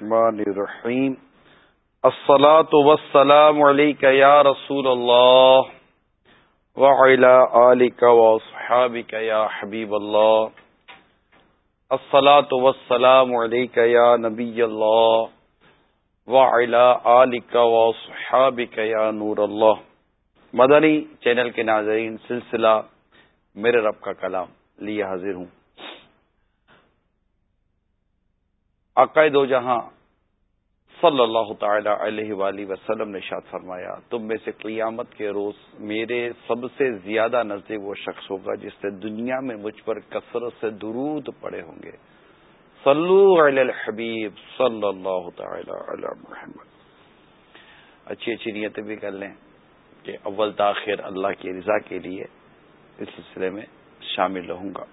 الرحمن الرحیم. الصلاة والسلام علیک یا رسول اللہ وعلى آلك وصحابك يا حبيب الله الصلاة والسلام عليك يا نبي الله وعلى آلك وصحابك يا نور الله مدنی چینل کے ناظرین، سلسلہ میرے رب کا کلام لیے حاضر ہوں۔ عقائد و جہاں صلی اللہ تعالی علیہ وآلہ وسلم نے شاد فرمایا، تم میں سے قیامت کے روز میرے سب سے زیادہ نزدیک وہ شخص ہوگا جس نے دنیا میں مجھ پر کثرت سے درود پڑے ہوں گے۔ صلو علی الحبیب صلی اللہ تعالی علی محمد۔ اچھی اچھی نیتیں بھی کر لیں کہ اول تاخیر اللہ کی رضا کے لیے اس سلسلے میں شامل رہوں گا۔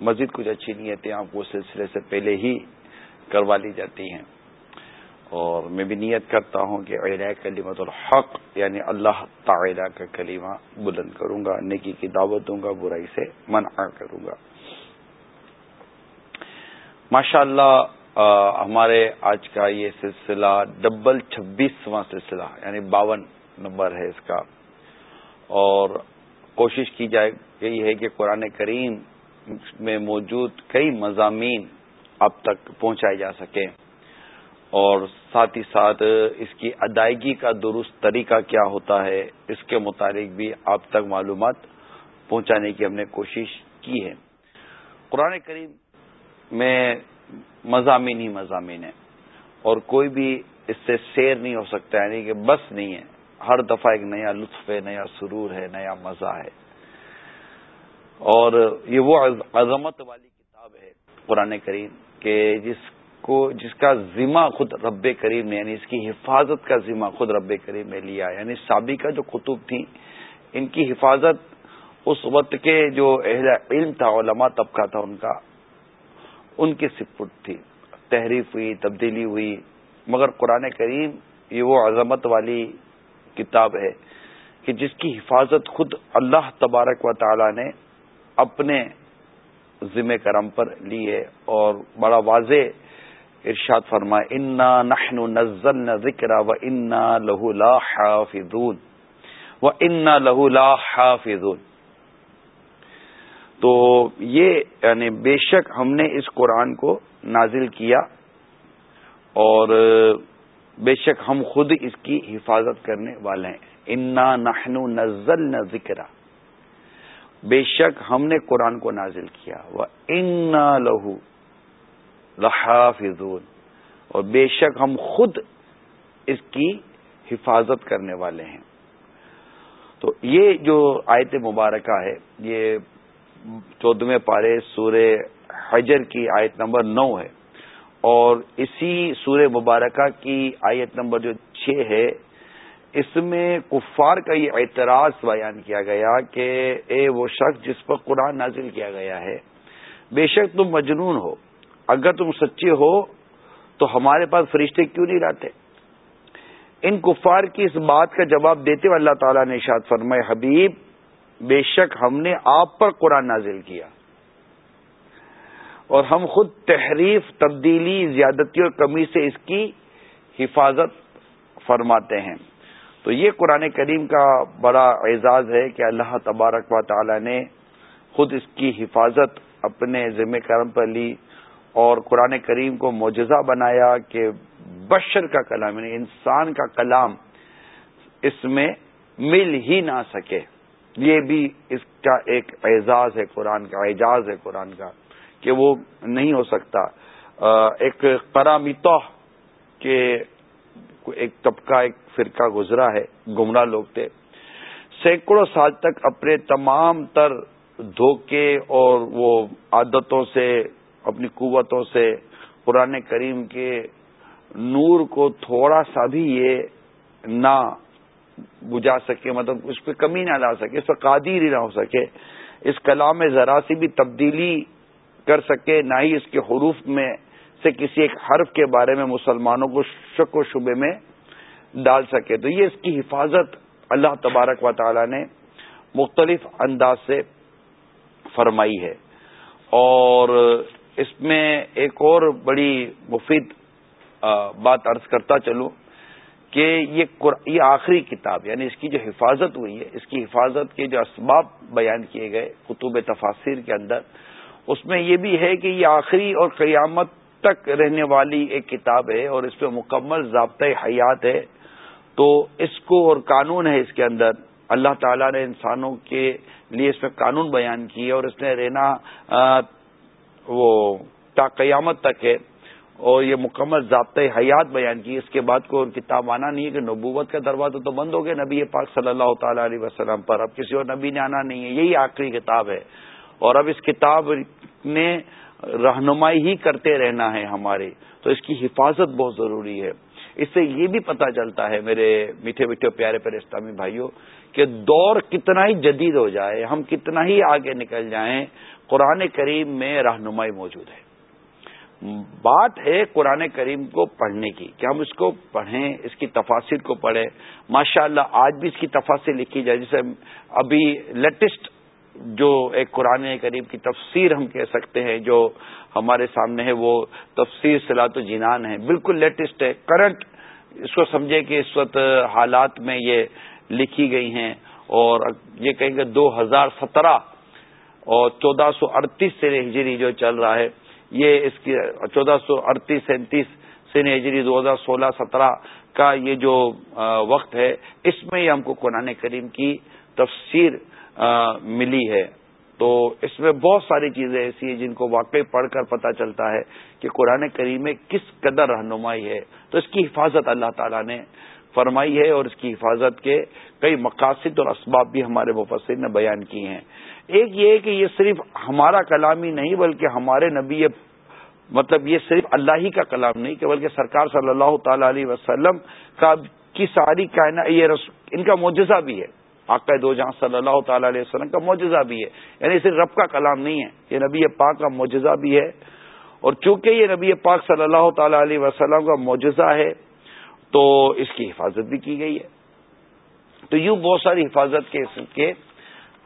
مزید کچھ اچھی نیتیں آپ کو سلسلے سے پہلے ہی کروا لی جاتی ہیں۔ اور میں بھی نیت کرتا ہوں کہ علیہ کلیمت الحق یعنی اللہ تعالیٰ کا کلیمہ بلند کروں گا، نیکی کی دعوت دوں گا، برائی سے منع کروں گا۔ ماشاء اللہ ہمارے آج کا یہ سلسلہ ڈبل چھبیسواں سلسلہ یعنی باون نمبر ہے اس کا۔ اور کوشش کی جائے، یہی ہے کہ قرآن کریم میں موجود کئی مضامین اب تک پہنچائے جا سکیں اور ساتھ ہی ساتھ اس کی ادائیگی کا درست طریقہ کیا ہوتا ہے، اس کے متعلق بھی آپ تک معلومات پہنچانے کی ہم نے کوشش کی ہے۔ قرآن کریم میں مضامین ہی مضامین ہے اور کوئی بھی اس سے سیر نہیں ہو سکتا یعنی کہ بس نہیں ہے۔ ہر دفعہ ایک نیا لطف ہے، نیا سرور ہے، نیا مزہ ہے۔ اور یہ وہ عظمت والی کتاب ہے قرآن کریم کہ جس کو، جس کا ذمہ خود رب کریم نے یعنی اس کی حفاظت کا ذمہ خود رب کریم نے لیا یعنی سابقہ جو کتب تھیں ان کی حفاظت اس وقت کے جو اہل علم تھا، علماء طبقہ تھا ان کا، ان کی سپٹ تھی۔ تحریف ہوئی، تبدیلی ہوئی، مگر قرآن کریم یہ وہ عظمت والی کتاب ہے کہ جس کی حفاظت خود اللہ تبارک و تعالی نے اپنے ذمہ کرم پر لی ہے اور بڑا واضح ارشاد فرمائے، انا نحن نزلنا ذکر و انا لہو لا حافظون و انا لہو لا حافظون تو یہ یعنی بے شک ہم نے اس قرآن کو نازل کیا اور بے شک ہم خود اس کی حفاظت کرنے والے ہیں۔ انا نحن نزلنا ذکر بے شک ہم نے قرآن کو نازل کیا۔ وہ انا لہو لحافظون۔ اور بے شک ہم خود اس کی حفاظت کرنے والے ہیں۔ تو یہ جو آیت مبارکہ ہے، یہ چودہویں پارے سورہ حجر کی آیت نمبر نو ہے۔ اور اسی سورہ مبارکہ کی آیت نمبر جو چھ ہے اس میں کفار کا یہ اعتراض بیان کیا گیا کہ اے وہ شخص جس پر قرآن نازل کیا گیا ہے، بے شک تم مجنون ہو۔ اگر تم سچے ہو تو ہمارے پاس فرشتے کیوں نہیں لاتے ان کفار کی اس بات کا جواب دیتے ہوئے اللہ تعالیٰ نے شاد فرمائے حبیب، بے شک ہم نے آپ پر قرآن نازل کیا۔ اور ہم خود تحریف، تبدیلی، زیادتی اور کمی سے اس کی حفاظت فرماتے ہیں۔ تو یہ قرآن کریم کا بڑا اعزاز ہے کہ اللہ تبارک و تعالی نے خود اس کی حفاظت اپنے ذمہ کرم پر لی اور قرآن کریم کو معجزہ بنایا کہ بشر کا کلام یعنی انسان کا کلام اس میں مل ہی نہ سکے۔ یہ بھی اس کا ایک اعزاز ہے، قرآن کا اعجاز ہے، قرآن کا، کہ وہ نہیں ہو سکتا۔ ایک قرامیتو کے ایک طبقہ، ایک فرقہ گزرا ہے، گمراہ لوگ تھے۔ سینکڑوں سال تک اپنے تمام تر دھوکے اور وہ عادتوں سے، اپنی قوتوں سے قرآن کریم کے نور کو تھوڑا سا بھی یہ نہ بجھا سکے مطلب اس پہ کمی نہ لا سکے، اس پہ قادر ہی نہ ہو سکے، اس کلام میں ذرا سی بھی تبدیلی کر سکے، نہ ہی اس کے حروف میں سے کسی ایک حرف کے بارے میں مسلمانوں کو شک و شبے میں ڈال سکے۔ تو یہ اس کی حفاظت اللہ تبارک و تعالی نے مختلف انداز سے فرمائی ہے۔ اور اس میں ایک اور بڑی مفید بات عرض کرتا چلوں کہ یہ آخری کتاب یعنی اس کی جو حفاظت ہوئی ہے، اس کی حفاظت کے جو اسباب بیان کیے گئے قطب تفاصر کے اندر، اس میں یہ بھی ہے کہ یہ آخری اور قیامت تک رہنے والی ایک کتاب ہے اور اس پہ مکمل ضابطۂ حیات ہے۔ تو اس کو اور قانون ہے اس کے اندر۔ اللہ تعالیٰ نے انسانوں کے لیے اس میں قانون بیان کیے اور اس نے رہنا وہ تا قیامت تک ہے۔ اور یہ مکمل ضابطۂ حیات بیان کی اس کے بعد کوئی کتاب آنا نہیں ہے کہ نبوت کا دروازہ تو بند ہو گیا نبی پاک صلی اللہ تعالی علیہ وسلم پر۔ اب کسی اور نبی نے آنا نہیں ہے۔ یہی آخری کتاب ہے۔ اور اب اس کتاب نے رہنمائی ہی کرتے رہنا ہے ہمارے۔ تو اس کی حفاظت بہت ضروری ہے۔ اس سے یہ بھی پتہ چلتا ہے میرے میٹھے میٹھے پیارے پیارے اسلامی بھائیوں کہ دور کتنا ہی جدید ہو جائے، ہم کتنا ہی آگے نکل جائیں، قرآن کریم میں رہنمائی موجود ہے۔ بات ہے قرآن کریم کو پڑھنے کی، کہ ہم اس کو پڑھیں، اس کی تفاصر کو پڑھیں۔ ماشاء اللہ آج بھی اس کی تفاصر لکھی جائے جسے ابھی لیٹسٹ جو ایک قرآن کریم کی تفسیر ہم کہہ سکتے ہیں، جو ہمارے سامنے ہے، وہ تفسیر سلاط و جینان ہے۔ بالکل لیٹسٹ ہے۔ کرنٹ، اس کو سمجھے کہ اس وقت حالات میں یہ لکھی گئی ہیں۔ اور یہ کہیں گے دو ہزار سترہ اور چودہ سو اڑتیس سے ہجری جو چل رہا ہے، یہ اس کی چودہ سو اڑتیس سینتیس سن ہجری دو ہزار سولہ سترہ کا یہ جو وقت ہے، اس میں ہی ہم کو قرآن کریم کی تفسیر ملی ہے۔ تو اس میں بہت ساری چیزیں ایسی ہیں جن کو واقعی پڑھ کر پتہ چلتا ہے کہ قرآن کریم میں کس قدر رہنمائی ہے۔ تو اس کی حفاظت اللہ تعالیٰ نے فرمائی ہے اور اس کی حفاظت کے کئی مقاصد اور اسباب بھی ہمارے مفسر نے بیان کی ہیں۔ ایک یہ کہ یہ صرف ہمارا کلام ہی نہیں، بلکہ ہمارے نبی مطلب یہ صرف اللہ ہی کا کلام نہیں، کہ بلکہ سرکار صلی اللہ تعالی علیہ وسلم کا کی ساری کائنا یہ ان کا معجزہ بھی ہے۔ آقا دو جہاں صلی اللہ تعالی علیہ وسلم کا معجزہ بھی ہے۔ یعنی صرف رب کا کلام نہیں ہے، یہ نبی پاک کا معجزہ بھی ہے۔ اور چونکہ یہ نبی پاک صلی اللہ تعالی علیہ وسلم کا معجزہ ہے، تو اس کی حفاظت بھی کی گئی ہے۔ تو یوں بہت ساری حفاظت کے کے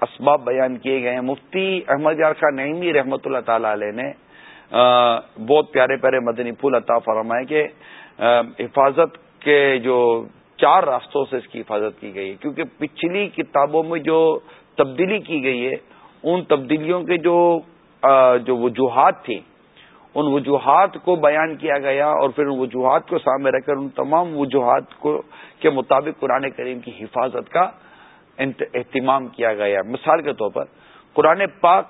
اسباب بیان کیے گئے ہیں۔ مفتی احمد یار خان نعیمی رحمۃ اللہ تعالی علیہ نے بہت پیارے پیارے مدنی پھول عطا فرمائے کہ حفاظت کے جو چار راستوں سے اس کی حفاظت کی گئی ہے۔ کیونکہ پچھلی کتابوں میں جو تبدیلی کی گئی ہے، ان تبدیلیوں کے جو جو وجوہات تھیں، ان وجوہات کو بیان کیا گیا اور پھر ان وجوہات کو سامنے رکھ کر ان تمام وجوہات کو، کے مطابق قرآن کریم کی حفاظت کا اہتمام کیا گیا۔ مثال کے طور پر، قرآن پاک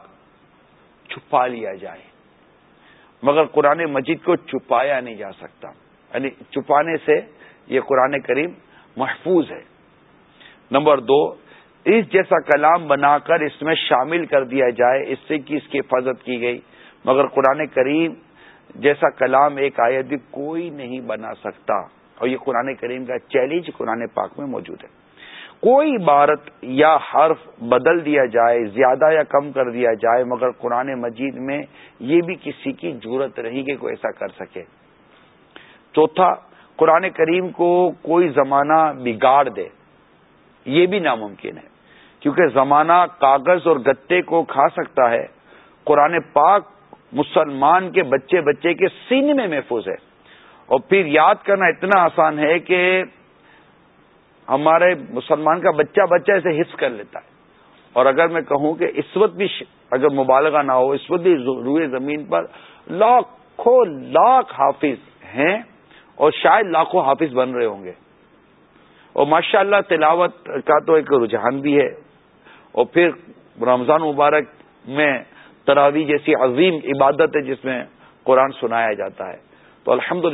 چھپا لیا جائے، مگر قرآن مجید کو چھپایا نہیں جا سکتا۔ یعنی چھپانے سے یہ قرآن کریم محفوظ ہے۔ نمبر دو، اس جیسا کلام بنا کر اس میں شامل کر دیا جائے، اس سے کہ اس کی حفاظت کی گئی۔ مگر قرآن کریم جیسا کلام ایک آیت بھی کوئی نہیں بنا سکتا۔ اور یہ قرآن کریم کا چیلنج قرآن پاک میں موجود ہے۔ کوئی عبارت یا حرف بدل دیا جائے، زیادہ یا کم کر دیا جائے، مگر قرآن مجید میں یہ بھی کسی کی ضرورت رہی کہ کوئی ایسا کر سکے۔ چوتھا قرآن کریم کو کوئی زمانہ بگاڑ دے، یہ بھی ناممکن ہے۔ کیونکہ زمانہ کاغذ اور گتے کو کھا سکتا ہے، قرآن پاک مسلمان کے بچے بچے کے سینے میں محفوظ ہے۔ اور پھر یاد کرنا اتنا آسان ہے کہ ہمارے مسلمان کا بچہ بچہ اسے حص کر لیتا ہے۔ اور اگر میں کہوں کہ اس وقت بھی اگر مبالغہ نہ ہو، اس وقت بھی روئے زمین پر لاکھوں لاکھ حافظ ہیں۔ اور شاید لاکھوں حافظ بن رہے ہوں گے۔ اور ماشاء اللہ تلاوت کا تو ایک رجحان بھی ہے۔ اور پھر رمضان مبارک میں تراوی جیسی عظیم عبادت ہے جس میں قرآن سنایا جاتا ہے۔ تو الحمد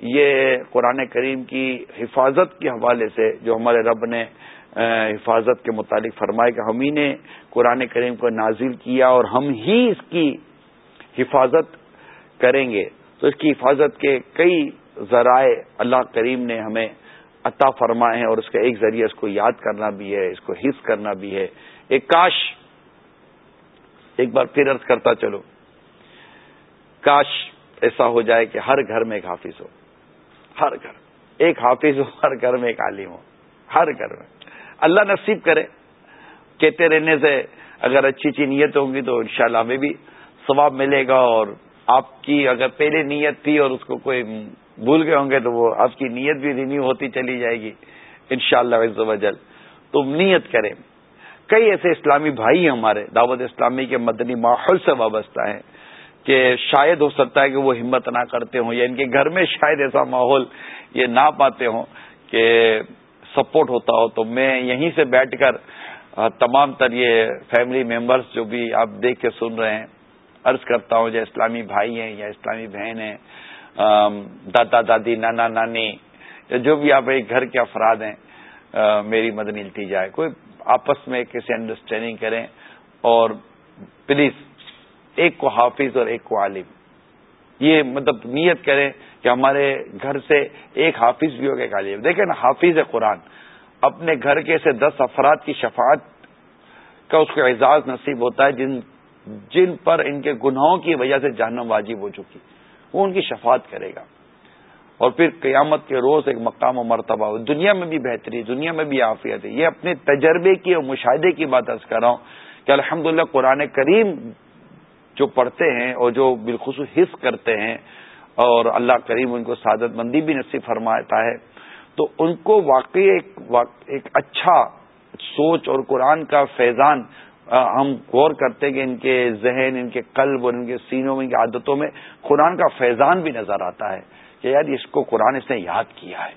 یہ قرآن کریم کی حفاظت کے حوالے سے جو ہمارے رب نے حفاظت کے متعلق فرمائے کہ ہم ہی نے قرآن کریم کو نازل کیا اور ہم ہی اس کی حفاظت کریں گے۔ تو اس کی حفاظت کے کئی ذرائع اللہ کریم نے ہمیں عطا فرمائے ہیں اور اس کا ایک ذریعہ اس کو یاد کرنا بھی ہے، اس کو حص کرنا بھی ہے۔ ایک کاش، ایک بار پھر عرض کرتا چلو۔ کاش ایسا ہو جائے کہ ہر گھر میں ایک حافظ ہو۔ ہر گھر، ایک حافظ ہو، ہر گھر میں ایک عالم ہو۔ ہر گھر میں۔ اللہ نصیب کرے۔ کہتے رہنے سے اگر اچھی اچھی نیت ہوں گی تو انشاءاللہ ہمیں بھی ثواب ملے گا اور آپ کی اگر پہلے نیت تھی اور اس کو کوئی بھول گئے ہوں گے تو وہ آپ کی نیت بھی رینیو ہوتی چلی جائے گی ان شاء اللہ وجل تو نیت کریں۔ کئی ایسے اسلامی بھائی ہیں ہمارے، دعوت اسلامی کے مدنی ماحول سے وابستہ ہیں کہ شاید ہو سکتا ہے کہ وہ ہمت نہ کرتے ہوں یا ان کے گھر میں شاید ایسا ماحول یہ نہ پاتے ہوں کہ سپورٹ ہوتا ہو۔ تو میں یہیں سے بیٹھ کر تمام تر یہ فیملی ممبرس جو بھی آپ دیکھ کے سن رہے ہیں، عرض کرتا ہوں، جو اسلامی بھائی ہیں یا اسلامی بہن ہیں دادا، دادی، نانا، نانی، یا جو بھی آپ ایک گھر کے افراد ہیں میری مدنی التی جائے۔ کوئی آپس میں کسی انڈرسٹینڈنگ کریں اور پلیز ایک کو حافظ اور ایک کو عالم۔ یہ مطلب نیت کریں کہ ہمارے گھر سے ایک حافظ بھی ہوگا، ایک عالم۔ دیکھیں نا، حافظ قرآن۔ اپنے گھر کے سے دس افراد کی شفاعت کا اس کو اعزاز نصیب ہوتا ہے، جن جن پر ان کے گناہوں کی وجہ سے جہنم واجب ہو چکی۔ وہ ان کی شفاعت کرے گا۔ اور پھر قیامت کے روز ایک مقام و مرتبہ ہو دنیا میں بھی بہتری، دنیا میں بھی عافیت ہے۔ یہ اپنے تجربے کی اور مشاہدے کی بات ارض کر رہا ہوں کہ الحمدللہ قرآن کریم جو پڑھتے ہیں اور جو بالخصوص حص کرتے ہیں اور اللہ کریم ان کو سعادت مندی بھی نصیب فرماتا ہے، تو ان کو واقعی ایک ایک اچھا سوچ اور قرآن کا فیضان ہم غور کرتے کہ ان کے ذہن، ان کے قلب اور ان کے سینوں میں، ان کی عادتوں میں قرآن کا فیضان بھی نظر آتا ہے کہ یار اس کو قرآن اس نے یاد کیا ہے،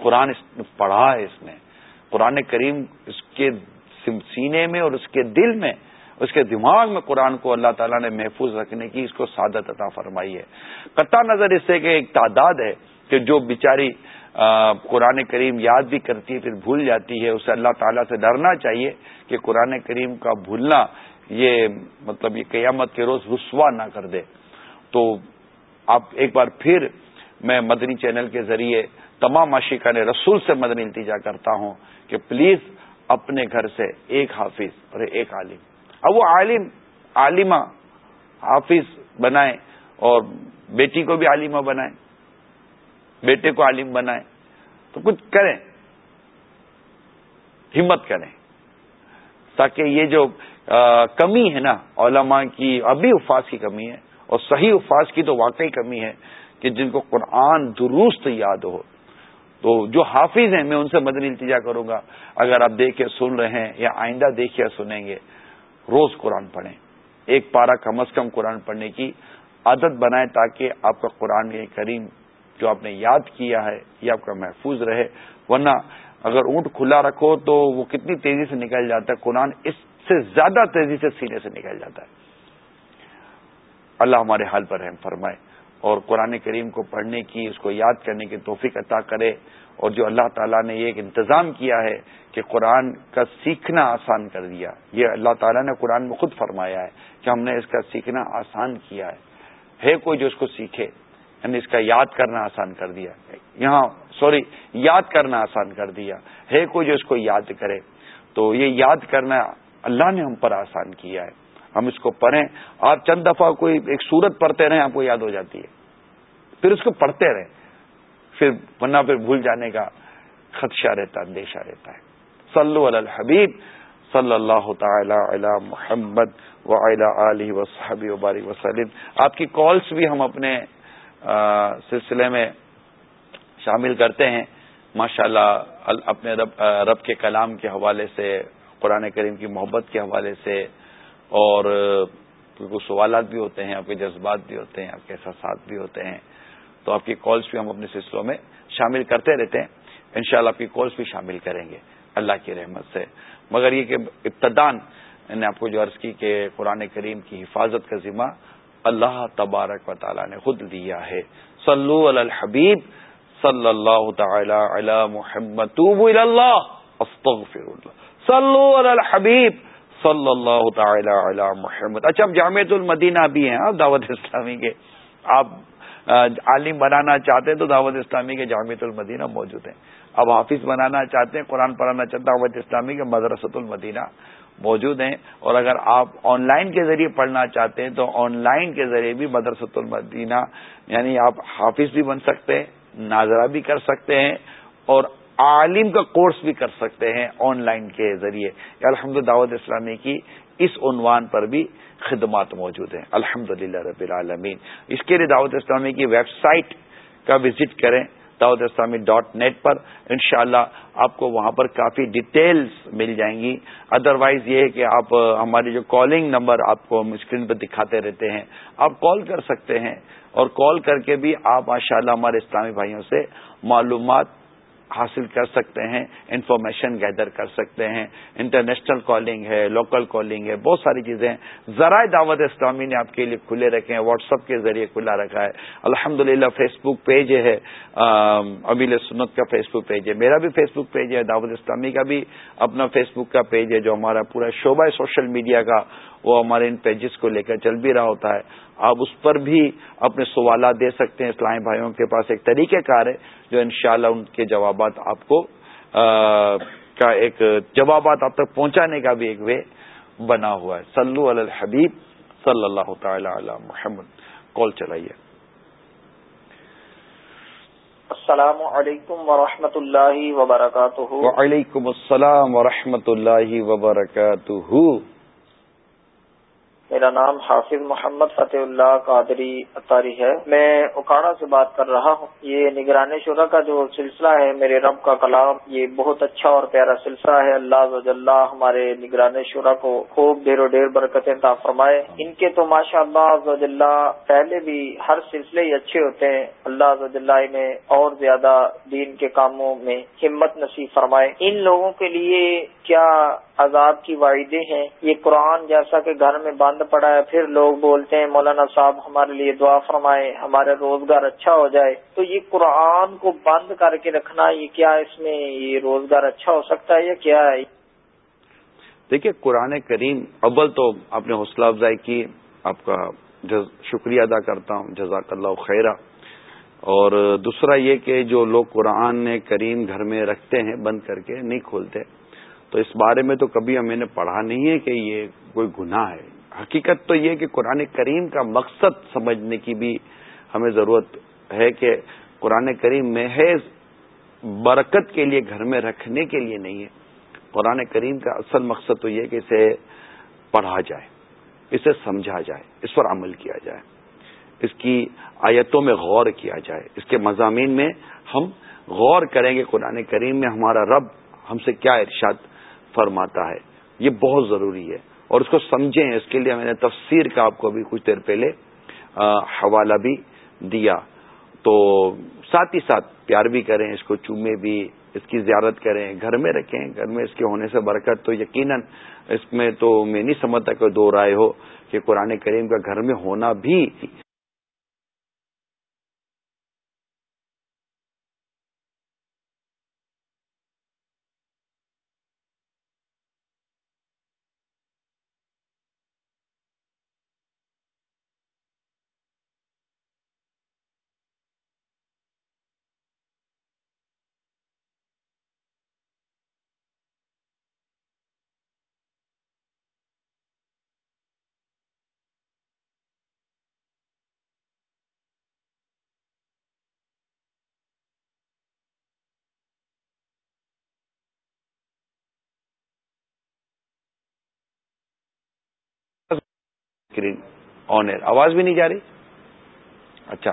قرآن اس نے پڑھا ہے اس نے۔ قرآن کریم اس کے سینے میں اور اس کے دل میں، اس کے دماغ میں قرآن کو اللہ تعالیٰ نے محفوظ رکھنے کی اس کو سعادت عطا فرمائی ہے۔ قطع نظر اس سے کہ ایک تعداد ہے کہ جو بیچاری قرآن کریم یاد بھی کرتی ہے، پھر بھول جاتی ہے۔ اسے اللہ تعالیٰ سے ڈرنا چاہیے کہ قرآن کریم کا بھولنا یہ مطلب یہ قیامت کے روز رسوا نہ کر دے۔ تو آپ ایک بار پھر میں مدنی چینل کے ذریعے تمام عاشقان رسول سے مدنی التجا کرتا ہوں کہ پلیز اپنے گھر سے ایک حافظ اور ایک عالم۔ اب وہ عالم، عالمہ حافظ بنائیں اور بیٹی کو بھی عالمہ بنائیں۔ بیٹے کو عالم بنائیں تو کچھ کریں۔ ہمت کریں۔ تاکہ یہ جو کمی ہے نا، علماء کی، ابھی افاظ کی کمی ہے، اور صحیح افاظ کی تو واقعی کمی ہے کہ جن کو قرآن درست یاد ہو۔ تو جو حافظ ہیں، میں ان سے مدنی التجا کروں گا۔ اگر آپ دیکھے سن رہے ہیں یا آئندہ دیکھے سنیں گے، روز قرآن پڑھیں۔ ایک پارا کم از کم قرآن پڑھنے کی عادت بنائیں تاکہ آپ کا قرآن کریم جو آپ نے یاد کیا ہے یہ آپ کا محفوظ رہے، ورنہ اگر اونٹ کھلا رکھو تو وہ کتنی تیزی سے نکل جاتا ہے، قرآن اس سے زیادہ تیزی سے سینے سے نکل جاتا ہے۔ اللہ ہمارے حال پر رحم فرمائے اور قرآن کریم کو پڑھنے کی، اس کو یاد کرنے کی توفیق عطا کرے۔ اور جو اللہ تعالیٰ نے یہ ایک انتظام کیا ہے کہ قرآن کا سیکھنا آسان کر دیا، یہ اللہ تعالیٰ نے قرآن میں خود فرمایا ہے کہ ہم نے اس کا سیکھنا آسان کیا ہے۔ ہے کوئی جو اس کو سیکھے؟ یعنی اس کا یاد کرنا آسان کر دیا یہاں، سوری، یاد کرنا آسان کر دیا ہے کوئی جو اس کو یاد کرے۔ تو یہ یاد کرنا اللہ نے ہم پر آسان کیا ہے۔ ہم اس کو پڑھیں۔ آپ چند دفعہ کوئی ایک صورت پڑھتے رہیں، آپ کو یاد ہو جاتی ہے۔ پھر اس کو پڑھتے رہیں۔ پھر، ورنہ پھر بھول جانے کا خدشہ رہتا، اندیشہ رہتا ہے۔ صلو علی الحبیب، صلی اللہ تعالی علی محمد و علی وصحبی وبارک وسلم۔ آپ کی کالس بھی ہم اپنے سلسلے میں شامل کرتے ہیں۔ ماشاء اللہ اپنے رب رب کے کلام کے حوالے سے، قرآن کریم کی محبت کے حوالے سے، اور کچھ سوالات بھی ہوتے ہیں، آپ کے جذبات بھی ہوتے ہیں، آپ کے احساسات بھی ہوتے ہیں۔ تو آپ کی کالس بھی ہم اپنے سلسلوں میں شامل کرتے رہتے ہیں۔ انشاءاللہ آپ کی کالس بھی شامل کریں گے، اللہ کی رحمت سے۔ مگر یہ کہ ابتدان نے آپ کو جو عرض کی کہ قرآن کریم کی حفاظت کا ذمہ اللہ تبارک و تعالیٰ نے خود دیا ہے۔ صلو علی الحبیب صلی اللہ تعالی علی محمد اللہ، استغفر اللہ۔ صلو علی الحبیب صلی اللہ تعالی علی محمد۔ اچھا اب جامعت المدینہ بھی ہیں آپ دعوت اسلامی کے۔ آپ عالم بنانا چاہتے ہیں تو دعوت اسلامی کے جامعت المدینہ موجود ہیں۔ اب حافظ بنانا چاہتے ہیں، قرآن پڑھانا چاہتے ہیں، دعوت اسلامی کے مدرسۃ المدینہ۔ موجود ہیں اور اگر آپ آن لائن کے ذریعے پڑھنا چاہتے ہیں تو آن لائن کے ذریعے بھی مدرسۃ المدینہ یعنی آپ حافظ بھی بن سکتے ہیں، ناظرہ بھی کر سکتے ہیں اور عالم کا کورس بھی کر سکتے ہیں آن لائن کے ذریعے۔ الحمد دعوت اسلامی کی اس عنوان پر بھی خدمات موجود ہیں۔ الحمد رب العالمین۔ اس کے لیے دعوت اسلامی کی ویب سائٹ کا وزٹ کریں۔ دعوت اسلامی ڈاٹ نیٹ پر انشاءاللہ آپ کو وہاں پر کافی ڈیٹیلز مل جائیں گی۔ ادروائز یہ ہے کہ آپ ہماری جو کالنگ نمبر آپ کو ہم اسکرین پہ دکھاتے رہتے ہیں، آپ کال کر سکتے ہیں اور کال کر کے بھی آپ ماشاءاللہ ہمارے اسلامی بھائیوں سے معلومات حاصل کر سکتے ہیں، انفارمیشن گیدر کر سکتے ہیں، انٹرنیشنل کالنگ ہے، لوکل کالنگ ہے، بہت ساری چیزیں ذرائع دعوت اسلامی نے آپ کے لیے کھلے رکھے ہیں، واٹس اپ کے ذریعے کھلا رکھا ہے۔ الحمد للہ فیس بک پیج ہے ابیل سنت کا فیس بک پیج ہے۔ میرا بھی فیس بک پیج ہے، دعوت اسلامی کا بھی اپنا فیس بک کا پیج ہے، جو ہمارا پورا شعبہ ہے سوشل میڈیا کا، وہ ہمارے ان پیجز کو لے کر چل بھی رہا ہوتا ہے۔ آپ اس پر بھی اپنے سوالات دے سکتے ہیں۔ اسلامی بھائیوں کے پاس ایک طریقہ کار ہے جو انشاءاللہ ان کے جوابات آپ کو کا ایک جوابات آپ تک پہنچانے کا بھی ایک وے بنا ہوا ہے۔ سلو الحبیب صلی اللہ تعالی علی محمد۔ کال چلائیے۔ السلام علیکم ورحمۃ اللہ وبرکاتہ۔ وعلیکم السلام ورحمۃ اللہ وبرکاتہ۔ میرا نام حافظ محمد فتح اللہ قادری اطاری ہے۔ میں اکاڑا سے بات کر رہا ہوں۔ یہ نگرانی شورا کا جو سلسلہ ہے، میرے رب کا کلام، یہ بہت اچھا اور پیارا سلسلہ ہے۔ اللہ اللہ ہمارے نگران شورا کو خوب ڈیر و ڈیر برکتیں تا فرمائے۔ ان کے تو ماشاء اللہ اللہ پہلے بھی ہر سلسلے ہی اچھے ہوتے ہیں۔ اللہ اللہ میں اور زیادہ دین کے کاموں میں ہمت نصیب فرمائے۔ ان لوگوں کے لیے کیا عذاب کی واحدیں ہیں۔ یہ قرآن جیسا کہ گھر میں بند پڑا ہے، پھر لوگ بولتے ہیں، مولانا صاحب ہمارے لیے دعا فرمائے، ہمارا روزگار اچھا ہو جائے۔ تو یہ قرآن کو بند کر کے رکھنا، یہ کیا اس میں یہ روزگار اچھا ہو سکتا ہے یا کیا ہے؟ دیکھیے، قرآن کریم اول تو آپ نے حوصلہ افزائی کی، آپ کا شکریہ ادا کرتا ہوں، جزاک اللہ خیرہ۔ اور دوسرا یہ کہ جو لوگ قرآن کریم گھر میں رکھتے ہیں، بند کر کے نہیں کھولتے تو اس بارے میں تو کبھی ہمیں نے پڑھا نہیں ہے کہ یہ کوئی گناہ ہے۔ حقیقت تو یہ کہ قرآن کریم کا مقصد سمجھنے کی بھی ہمیں ضرورت ہے کہ قرآن کریم محض برکت کے لیے گھر میں رکھنے کے لیے نہیں ہے۔ قرآن کریم کا اصل مقصد تو یہ کہ اسے پڑھا جائے، اسے سمجھا جائے، اس پر عمل کیا جائے۔ اس کی آیتوں میں غور کیا جائے۔ اس کے مضامین میں ہم غور کریں گے قرآن کریم میں ہمارا رب ہم سے کیا ارشاد فرماتا ہے۔ یہ بہت ضروری ہے۔ اور اس کو سمجھیں، اس کے لیے میں نے تفسیر کا آپ کو ابھی کچھ دیر پہلے حوالہ بھی دیا۔ تو ساتھ ہی ساتھ پیار بھی کریں، اس کو چومے بھی، اس کی زیارت کریں، گھر میں رکھیں۔ گھر میں اس کے ہونے سے برکت تو یقیناً اس میں تو میں نہیں سمجھتا کہ دو رائے ہو کہ قرآن کریم کا گھر میں ہونا بھی اسکرین آن ایئر آواز بھی نہیں جا رہی؟ اچھا۔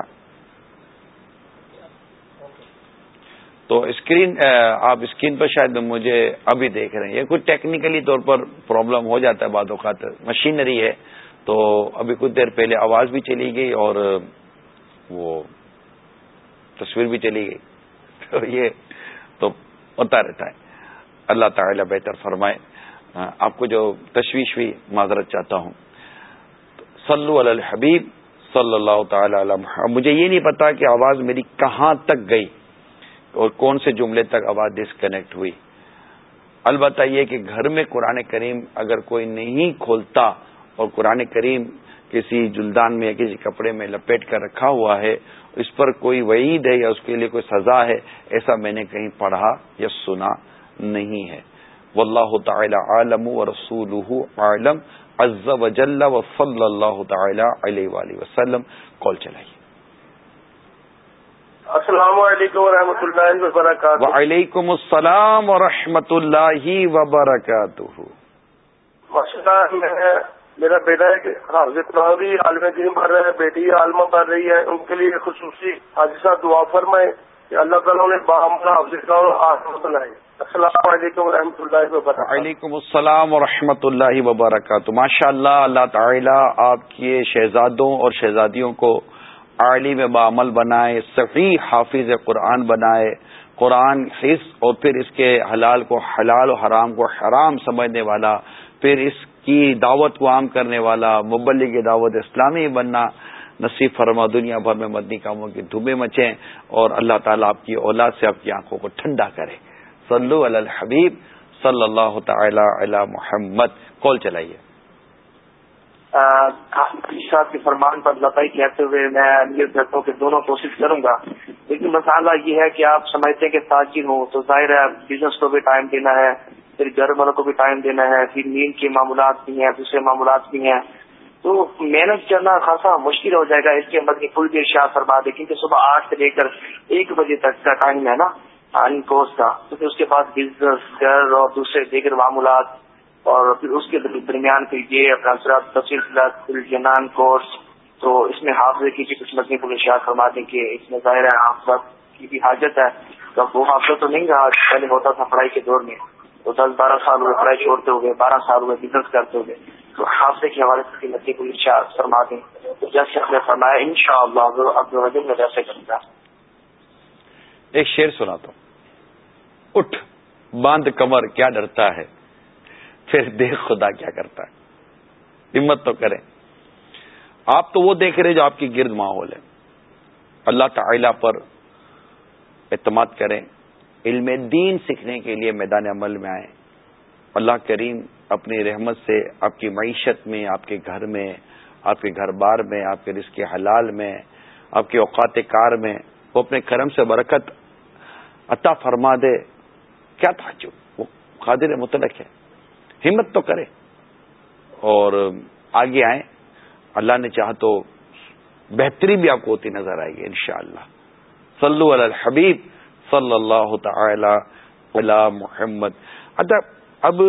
تو اسکرین آپ اسکرین پر شاید مجھے ابھی دیکھ رہے ہیں۔ یہ کچھ ٹیکنیکلی طور پر پرابلم ہو جاتا ہے بعد اوقات۔ مشینری ہے۔ تو ابھی کچھ دیر پہلے آواز بھی چلی گئی اور وہ تصویر بھی چلی گئی۔ تو یہ تو ہوتا رہتا ہے۔ اللہ تعالی بہتر فرمائے۔ آپ کو جو تشویش ہوئی، معذرت چاہتا ہوں۔ صلو علی الحبیب صلی اللہ تعالی علیہ مجھے یہ نہیں پتا کہ آواز میری کہاں تک گئی اور کون سے جملے تک آواز ڈسکنیکٹ ہوئی۔ البتہ یہ کہ گھر میں قرآن کریم اگر کوئی نہیں کھولتا اور قرآن کریم کسی جلدان میں یا کسی کپڑے میں لپیٹ کر رکھا ہوا ہے، اس پر کوئی وعید ہے یا اس کے لیے کوئی سزا ہے، ایسا میں نے کہیں پڑھا یا سنا نہیں ہے۔ واللہ تعالی عالم و رسول عالم۔ عز و جل و صلی اللہ تعالی علیہ وآلہ وسلم. کال چلائیے السلام علیکم و رحمۃ اللہ وبرکاتہ. وعلیکم السلام و اللہ وبرکاتہ. میں میرا بیٹا ہے حافظ قرآن بھی عالم دین پڑھ رہا ہے بیٹی عالمہ پڑھ رہی ہے ان کے لیے خصوصی حاجی صاحب دعا فرمائے کہ اللہ تعالیٰ نے باہم حافظ قرآن بنائے۔ السلام علیکم و رحمۃ اللہ وبرکاتہ۔ وعلیکم السلام و رحمۃ اللہ وبرکاتہ۔ ماشاء اللہ اللہ تعالیٰ آپ کے شہزادوں اور شہزادیوں کو عالم بعمل بنائے، صحیح حافظ قرآن بنائے، قرآن حص اور پھر اس کے حلال کو حلال و حرام کو حرام سمجھنے والا، پھر اس کی دعوت کو عام کرنے والا، مبلغ دعوت اسلامی بننا نصیب فرما، دنیا بھر میں مدنی کاموں کی دھوبے مچیں اور اللہ تعالیٰ آپ کی اولاد سے آپ کی آنکھوں کو ٹھنڈا کرے۔ صلو علی الحبیب صلی اللہ تعالی علی محمد۔ کال چلائیے۔ صاحب کے فرمان پر لبائی کہتے ہوئے میں امیر کرتا ہوں کہ دونوں کوشش کروں گا۔ لیکن مسئلہ یہ ہے کہ آپ سمجھتے ہیں کہ تاجر ہوں تو ظاہر ہے بزنس کو بھی ٹائم دینا ہے، پھر گھر والوں کو بھی ٹائم دینا ہے، پھر نیند کے معاملات بھی ہیں، دوسرے معاملات بھی ہیں۔ تو محنت کرنا خاصا مشکل ہو جائے گا، اس کے اندر پل بھی شاہ فرما دے، کیونکہ صبح آٹھ سے لے کر ایک بجے تک کا ٹائم ہے نا۔ کورس کا تو پھر اس کے بعد بزنس گھر اور دوسرے دیگر معاملات اور پھر اس کے درمیان پھر یہ اپنا تفصیل جنان کورس۔ تو اس میں حافظ کی بھی کچھ مدنی پولیس شاہ فرما دیں کہ اس میں ظاہر ہے حافظ کی بھی حاجت ہے۔ تو وہ حافظ تو نہیں رہا، پہلے ہوتا تھا پڑھائی کے دور میں۔ تو دس بارہ سال ہوئے پڑھائی چھوڑتے ہوئے، بارہ سال ہوئے بزنس کرتے ہوئے۔ تو حافظ کے حوالے سے مدنی پولیس شاہ فرما دیں تو جیسے ہم نے فرمایا ان شاء اللہ اب میں ویسے کروں گا ایک شعر سناتا ہوں۔ اٹھ، باندھ کمر، کیا ڈرتا ہے؟ پھر دیکھ خدا کیا کرتا ہے۔ ہمت تو کریں۔ آپ تو وہ دیکھ رہے جو آپ کی گرد ماحول ہے۔ اللہ تعالی پر اعتماد کریں۔ علم دین سیکھنے کے لیے میدان عمل میں آئیں۔ اللہ کریم اپنی رحمت سے آپ کی معیشت میں، آپ کے گھر میں، آپ کے گھر بار میں، آپ کے رزق حلال میں، آپ کے اوقات کار میں وہ اپنے کرم سے برکت عطا فرما دے۔ کیا تھا جو وہ قادر متلق ہے۔ ہمت تو کرے۔ اور آگے آئیں۔ اللہ نے چاہ تو بہتری بھی آپ کو ہوتی نظر آئے گی انشاءاللہ۔ صلو علی الحبیب صلی اللہ تعالی علی محمد۔ اچھا اب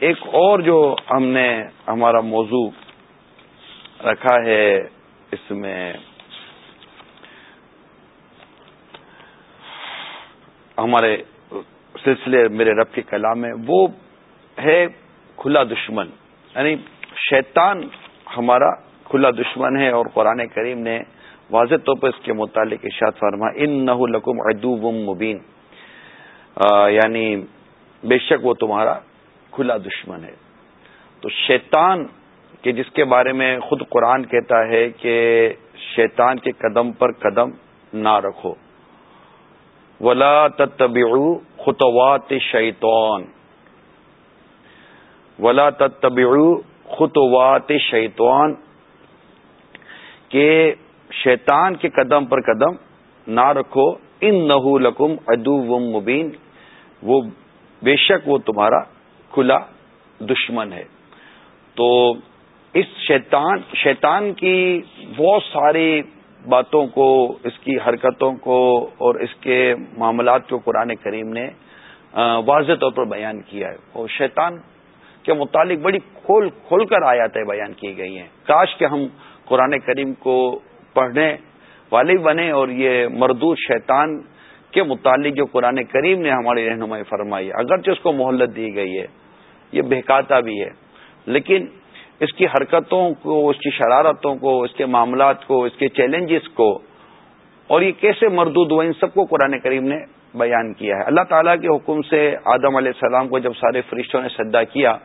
ایک اور جو ہم نے ہمارا موضوع رکھا ہے اس میں ہمارے سلسلے میرے رب کے کلام میں وہ ہے کھلا دشمن یعنی شیطان ہمارا کھلا دشمن ہے اور قرآن کریم نے واضح طور پر اس کے متعلق اشاد فرما ان نہ لکم ادو مبین۔ یعنی بے شک وہ تمہارا کھلا دشمن ہے۔ تو شیطان کہ جس کے بارے میں خود قرآن کہتا ہے کہ شیطان کے قدم پر قدم نہ رکھو۔ ولا تتبعوا خطوات شیطان ولا تتبعوا خطوات شیطان کہ شیطان کے قدم پر قدم نہ رکھو ان نہ لکم ادو مبین، وہ بے شک وہ تمہارا کھلا دشمن ہے۔ تو اس شیطان شیطان کی بہت ساری باتوں کو، اس کی حرکتوں کو اور اس کے معاملات کو قرآن کریم نے واضح طور پر بیان کیا ہے۔ اور شیطان کے متعلق بڑی کھول کھول کر آیاتیں بیان کی گئی ہیں۔ کاش کہ ہم قرآن کریم کو پڑھنے والے بنے اور یہ مردود شیطان کے متعلق جو قرآن کریم نے ہماری رہنمائی فرمائی اگرچہ اس کو مہلت دی گئی ہے، یہ بہکاتا بھی ہے، لیکن اس کی حرکتوں کو، اس کی شرارتوں کو، اس کے معاملات کو، اس کے چیلنجز کو، اور یہ کیسے مردود ہوا ان سب کو قرآن کریم نے بیان کیا ہے۔ اللہ تعالیٰ کے حکم سے آدم علیہ السلام کو جب سارے فرشتوں نے سدا کیا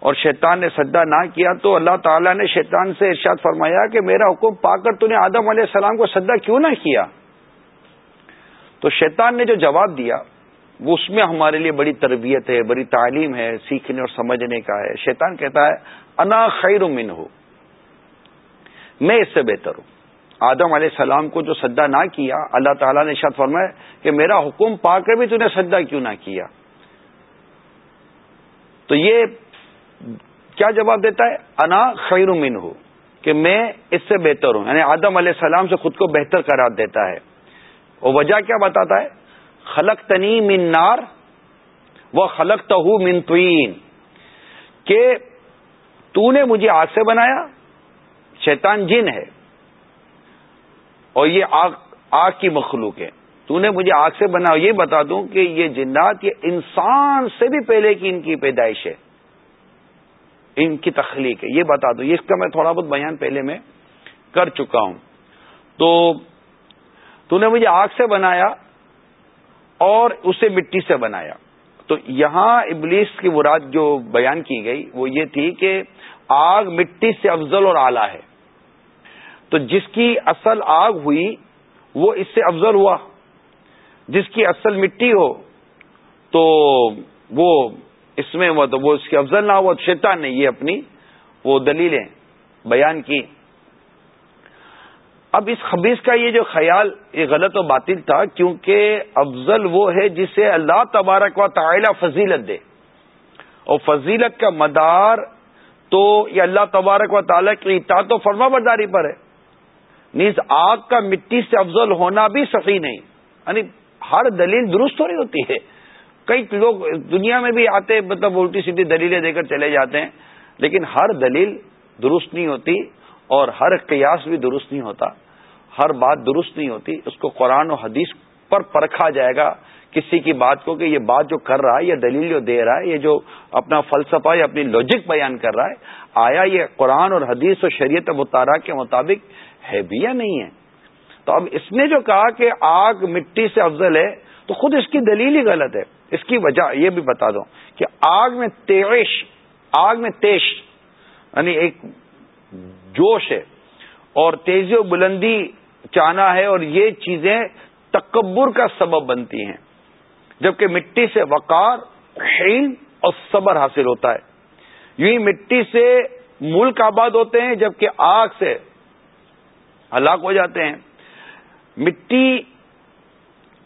اور شیطان نے سدا نہ کیا، تو اللہ تعالیٰ نے شیطان سے ارشاد فرمایا کہ میرا حکم پا کر تو نے آدم علیہ السلام کو سدا کیوں نہ کیا؟ تو شیطان نے جو جواب دیا وہ اس میں ہمارے لیے بڑی تربیت ہے، بڑی تعلیم ہے، سیکھنے اور سمجھنے کا ہے۔ شیطان کہتا ہے، انا خیر من ہو میں اس سے بہتر ہوں۔ آدم علیہ السلام کو جو سدا نہ کیا، اللہ تعالیٰ نے شاد فرمایا کہ میرا حکم پا کر بھی نے سدا کیوں نہ کیا۔ تو یہ کیا جواب دیتا ہے؟ انا خیر من ہو کہ میں اس سے بہتر ہوں۔ یعنی آدم علیہ السلام سے خود کو بہتر قرار دیتا ہے۔ اور وجہ کیا بتاتا ہے؟ خلق تنی من نار وہ خلق تہ من توین کہ تو نے مجھے آگ سے بنایا، شیطان جن ہے، اور یہ آگ آگ کی مخلوق ہے۔ تو نے مجھے آگ سے بنا یہ بتا دوں کہ یہ جنات، یہ انسان سے بھی پہلے کی ان کی پیدائش ہے۔ ان کی تخلیق ہے۔ یہ بتا دوں اس کا میں تھوڑا بہت بیان پہلے میں کر چکا ہوں۔ تو تو نے مجھے آگ سے بنایا اور اسے مٹی سے بنایا۔ تو یہاں ابلیس کی مراد جو بیان کی گئی وہ یہ تھی کہ آگ مٹی سے افضل اور اعلی ہے۔ تو جس کی اصل آگ ہوئی وہ اس سے افضل ہوا۔ جس کی اصل مٹی ہو تو وہ اس میں وہ تو وہ اس کی افضل نہ ہوا، شیطان نے یہ اپنی وہ دلیلیں بیان کی۔ اب اس خبیص کا یہ جو خیال، یہ غلط و باطل تھا، کیونکہ افضل وہ ہے جسے اللہ تبارک و تعالی فضیلت دے۔ اور فضیلت کا مدار تو یہ اللہ تبارک و تعالیٰ کی اطاعت و فرما برداری پر ہے۔ نیز آگ کا مٹی سے افضل ہونا بھی صحیح نہیں۔ یعنی ہر دلیل درست ہو رہی ہوتی ہے۔ کئی لوگ دنیا میں بھی آتے مطلب الٹی سیدھی دلیلیں دے کر چلے جاتے ہیں، لیکن ہر دلیل درست نہیں ہوتی اور ہر قیاس بھی درست نہیں ہوتا۔ ہر بات درست نہیں ہوتی، اس کو قرآن و حدیث پر پرکھا جائے گا کسی کی بات کو کہ یہ بات جو کر رہا ہے، یہ دلیل جو دے رہا ہے، یہ جو اپنا فلسفہ یا اپنی لوجک بیان کر رہا ہے، آیا یہ قرآن اور حدیث و شریعت مطالعہ کے مطابق ہے بھی یا نہیں ہے؟ تو اب اس نے جو کہا کہ آگ مٹی سے افضل ہے، تو خود اس کی دلیل ہی غلط ہے۔ اس کی وجہ یہ بھی بتا دو کہ آگ میں تیش، آگ میں تیش یعنی ایک جوش ہے اور تیزی و بلندی چانا ہے اور یہ چیزیں تکبر کا سبب بنتی ہیں۔ جبکہ مٹی سے وقار حلم اور صبر حاصل ہوتا ہے۔ یوں ہی مٹی سے ملک آباد ہوتے ہیں، جبکہ آگ سے ہلاک ہو جاتے ہیں۔ مٹی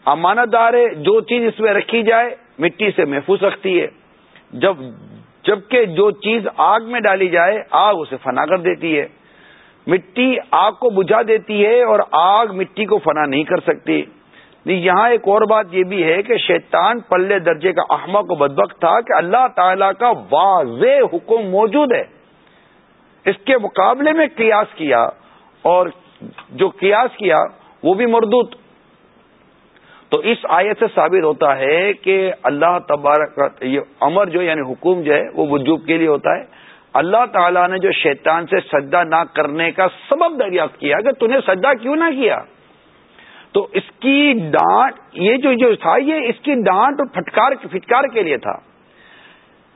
امانت دار ہے، جو چیز اس میں رکھی جائے، مٹی سے محفوظ رکھتی ہے۔ جب، جبکہ جو چیز آگ میں ڈالی جائے، آگ اسے فنا کر دیتی ہے۔ مٹی آگ کو بجھا دیتی ہے اور آگ مٹی کو فنا نہیں کر سکتی۔ جی، یہاں ایک اور بات یہ بھی ہے کہ شیطان پلے درجے کا احمد و بدبخت تھا کہ اللہ تعالی کا واضح حکم موجود ہے۔ اس کے مقابلے میں قیاس کیا اور جو قیاس کیا وہ بھی مردود۔ تو اس آیت سے ثابت ہوتا ہے کہ اللہ تبارک یہ امر جو یعنی حکم جو ہے، وہ وجوب کے لیے ہوتا ہے۔ اللہ تعالیٰ نے جو شیطان سے سجدہ نہ کرنے کا سبب دریافت کیا کہ تھی سجدہ کیوں نہ کیا؟ تو اس کی ڈانٹ، یہ جو جو تھا، یہ اس کی ڈانٹ اور پھٹکار پھٹکار کے لیے تھا۔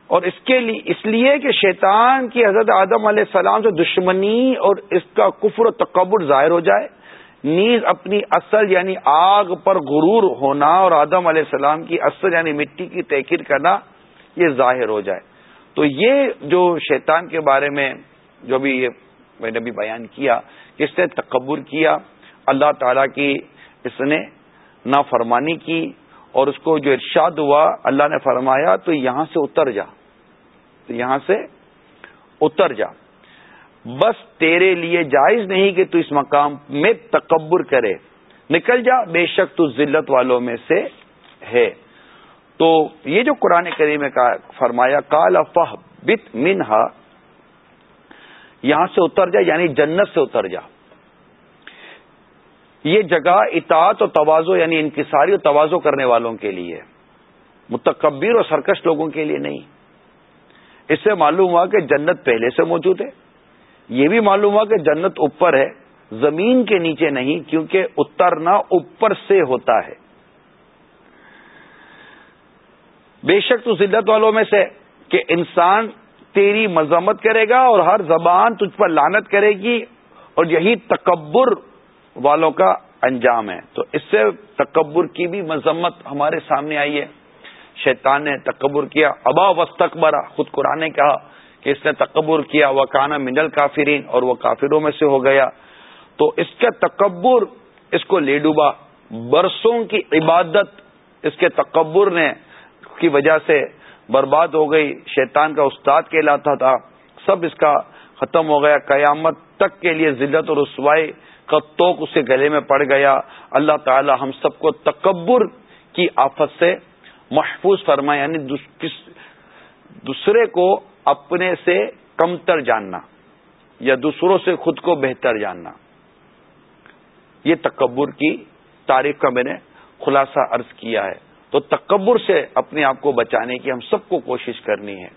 اور اس کے لیے اس لیے کہ شیطان کی حضرت آدم علیہ السلام سے دشمنی اور اس کا کفر و تکبر ظاہر ہو جائے، نیز اپنی اصل یعنی آگ پر غرور ہونا اور آدم علیہ السلام کی اصل یعنی مٹی کی تحقیر کرنا، یہ ظاہر ہو جائے۔ تو یہ جو شیطان کے بارے میں جو بھی یہ میں نے بھی بیان کیا کہ اس نے تکبر کیا، اللہ تعالی کی اس نے نافرمانی کی اور اس کو جو ارشاد ہوا، اللہ نے فرمایا تو یہاں سے اتر جا، تو یہاں سے اتر جا۔ بس تیرے لیے جائز نہیں کہ تو اس مقام میں تکبر کرے، نکل جا، بے شک تو ذلت والوں میں سے ہے۔ تو یہ جو قرآن کریم میں فرمایا کال افہ بت منہا، یہاں سے اتر جا یعنی جنت سے اتر جا۔ یہ جگہ اطاعت و توازو یعنی انکساری و توازو کرنے والوں کے لیے، متکبر اور سرکش لوگوں کے لیے نہیں۔ اس سے معلوم ہوا کہ جنت پہلے سے موجود ہے۔ یہ بھی معلوم ہوا کہ جنت اوپر ہے، زمین کے نیچے نہیں، کیونکہ اترنا اوپر سے ہوتا ہے۔ بے شک تو ذلت والوں میں سے کہ انسان تیری مذمت کرے گا اور ہر زبان تجھ پر لانت کرے گی اور یہی تکبر والوں کا انجام ہے۔ تو اس سے تکبر کی بھی مذمت ہمارے سامنے آئی ہے۔ شیطان نے تکبر کیا۔ ابا وسطبرا خود قرآن نے کہا کہ اس نے تکبر کیا۔ وہ کانا منڈل کافرین اور وہ کافروں میں سے ہو گیا۔ تو اس کے تکبر اس کو لے ڈوبا۔ برسوں کی عبادت اس کے تکبر نے کی وجہ سے برباد ہو گئی، شیطان کا استاد کہلاتا تھا۔ سب اس کا ختم ہو گیا۔ قیامت تک کے لیے ذلت اور رسوائی کا توق اس کے گلے میں پڑ گیا۔ اللہ تعالی ہم سب کو تکبر کی آفت سے محفوظ فرمائے یعنی دوسرے کو اپنے سے کمتر جاننا یا دوسروں سے خود کو بہتر جاننا۔ یہ تکبر کی تاریخ کا میں نے خلاصہ عرض کیا ہے۔ تو تکبر سے اپنے آپ کو بچانے کی ہم سب کو کوشش کرنی ہے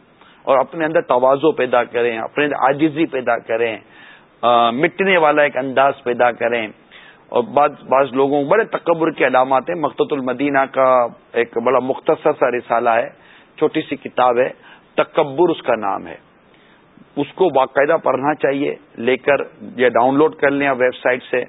اور اپنے اندر توازو پیدا کریں، اپنے اندر پیدا کریں مٹنے والا ایک انداز پیدا کریں۔ اور بعض بعض لوگوں بڑے تکبر کے علامات ہیں۔ مقت المدینہ کا ایک بڑا مختصر سا رسالہ ہے، چھوٹی سی کتاب ہے۔ تکبر اس کا نام ہے۔ اس کو باقاعدہ پڑھنا چاہیے، لے کر یا ڈاؤن لوڈ کر لیں ویب سائٹ سے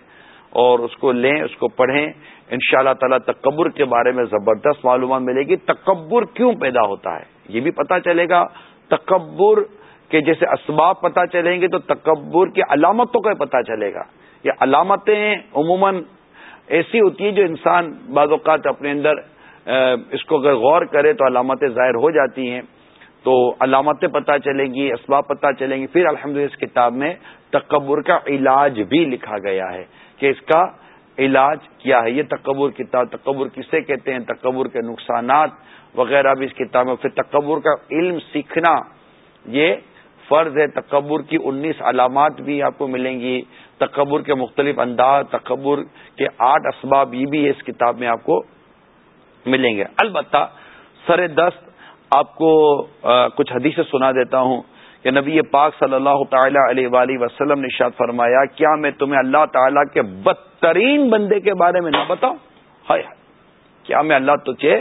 اور اس کو لیں، اس کو پڑھیں۔ ان شاء اللہ تعالی تکبر کے بارے میں زبردست معلومات ملے گی۔ تکبر کیوں پیدا ہوتا ہے؟ یہ بھی پتا چلے گا۔ تکبر کے جیسے اسباب پتا چلیں گے تو تکبر کی علامتوں کا پتا چلے گا۔ یہ علامتیں عموماً ایسی ہوتی ہیں جو انسان بعض اوقات اپنے اندر اس کو اگر غور کرے تو علامتیں ظاہر ہو جاتی ہیں۔ تو علامتیں پتہ چلیں گی، اسباب پتہ چلیں گی پھر الحمد اس کتاب میں تکبر کا علاج بھی لکھا گیا ہے کہ اس کا علاج کیا ہے؟ یہ تکبر کتاب تکبر کسے کہتے ہیں؟ تکبر کے نقصانات وغیرہ بھی اس کتاب میں پھر تکبر کا علم سیکھنا، یہ فرض ہے۔ تکبر کی انیس علامات بھی آپ کو ملیں گی۔ تکبر کے مختلف انداز، تکبر کے آٹھ اسباب، یہ بھی اس کتاب میں آپ کو ملیں گے۔ البتہ سر دست آپ کو کچھ حدیث سنا دیتا ہوں۔ کہ نبی پاک صلی اللہ تعالی علیہ وآلہ وسلم نے شاد فرمایا، کیا میں تمہیں اللہ تعالی کے بدترین بندے کے بارے میں نہ بتاؤں؟ ہائے کیا میں اللہ تجھے،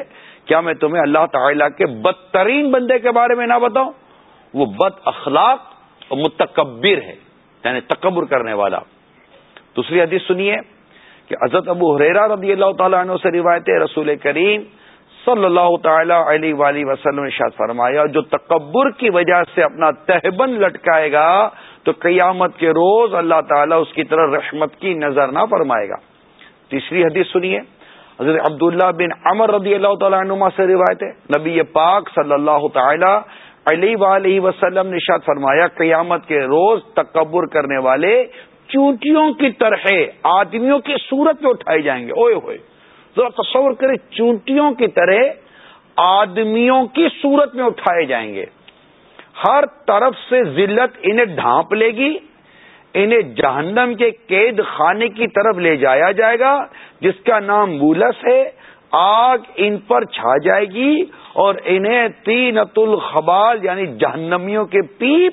کیا میں تمہیں اللہ تعالی کے بدترین بندے کے بارے میں نہ بتاؤں؟ وہ بد اخلاق اور متکبر ہے یعنی تکبر کرنے والا۔ دوسری حدیث سنیے کہ حضرت ابو حریرا رضی اللہ تعالیٰ عنہ سے روایت رسول کریم صلی اللہ تعالی علیہ وآلہ وسلم نے شاد فرمایا، جو تکبر کی وجہ سے اپنا تہبن لٹکائے گا، تو قیامت کے روز اللہ تعالیٰ اس کی طرح رحمت کی نظر نہ فرمائے گا۔ تیسری حدیث سنیے، حضرت عبداللہ بن عمر رضی اللہ تعالیٰ عنما سے روایت ہے۔ نبی پاک صلی اللہ تعالی علیہ وآلہ وسلم نے شاد فرمایا، قیامت کے روز تکبر کرنے والے چونٹیوں کی طرح آدمیوں کی صورت میں اٹھائے جائیں گے۔ اوئے ہوئے۔ ذرا تصور کرے چونٹیوں کی طرح آدمیوں کی صورت میں اٹھائے جائیں گے۔ ہر طرف سے ذلت انہیں ڈھانپ لے گی، انہیں جہنم کے قید خانے کی طرف لے جایا جائے گا، جس کا نام بولس ہے، آگ ان پر چھا جائے گی اور انہیں تین الخبال یعنی جہنمیوں کے پیپ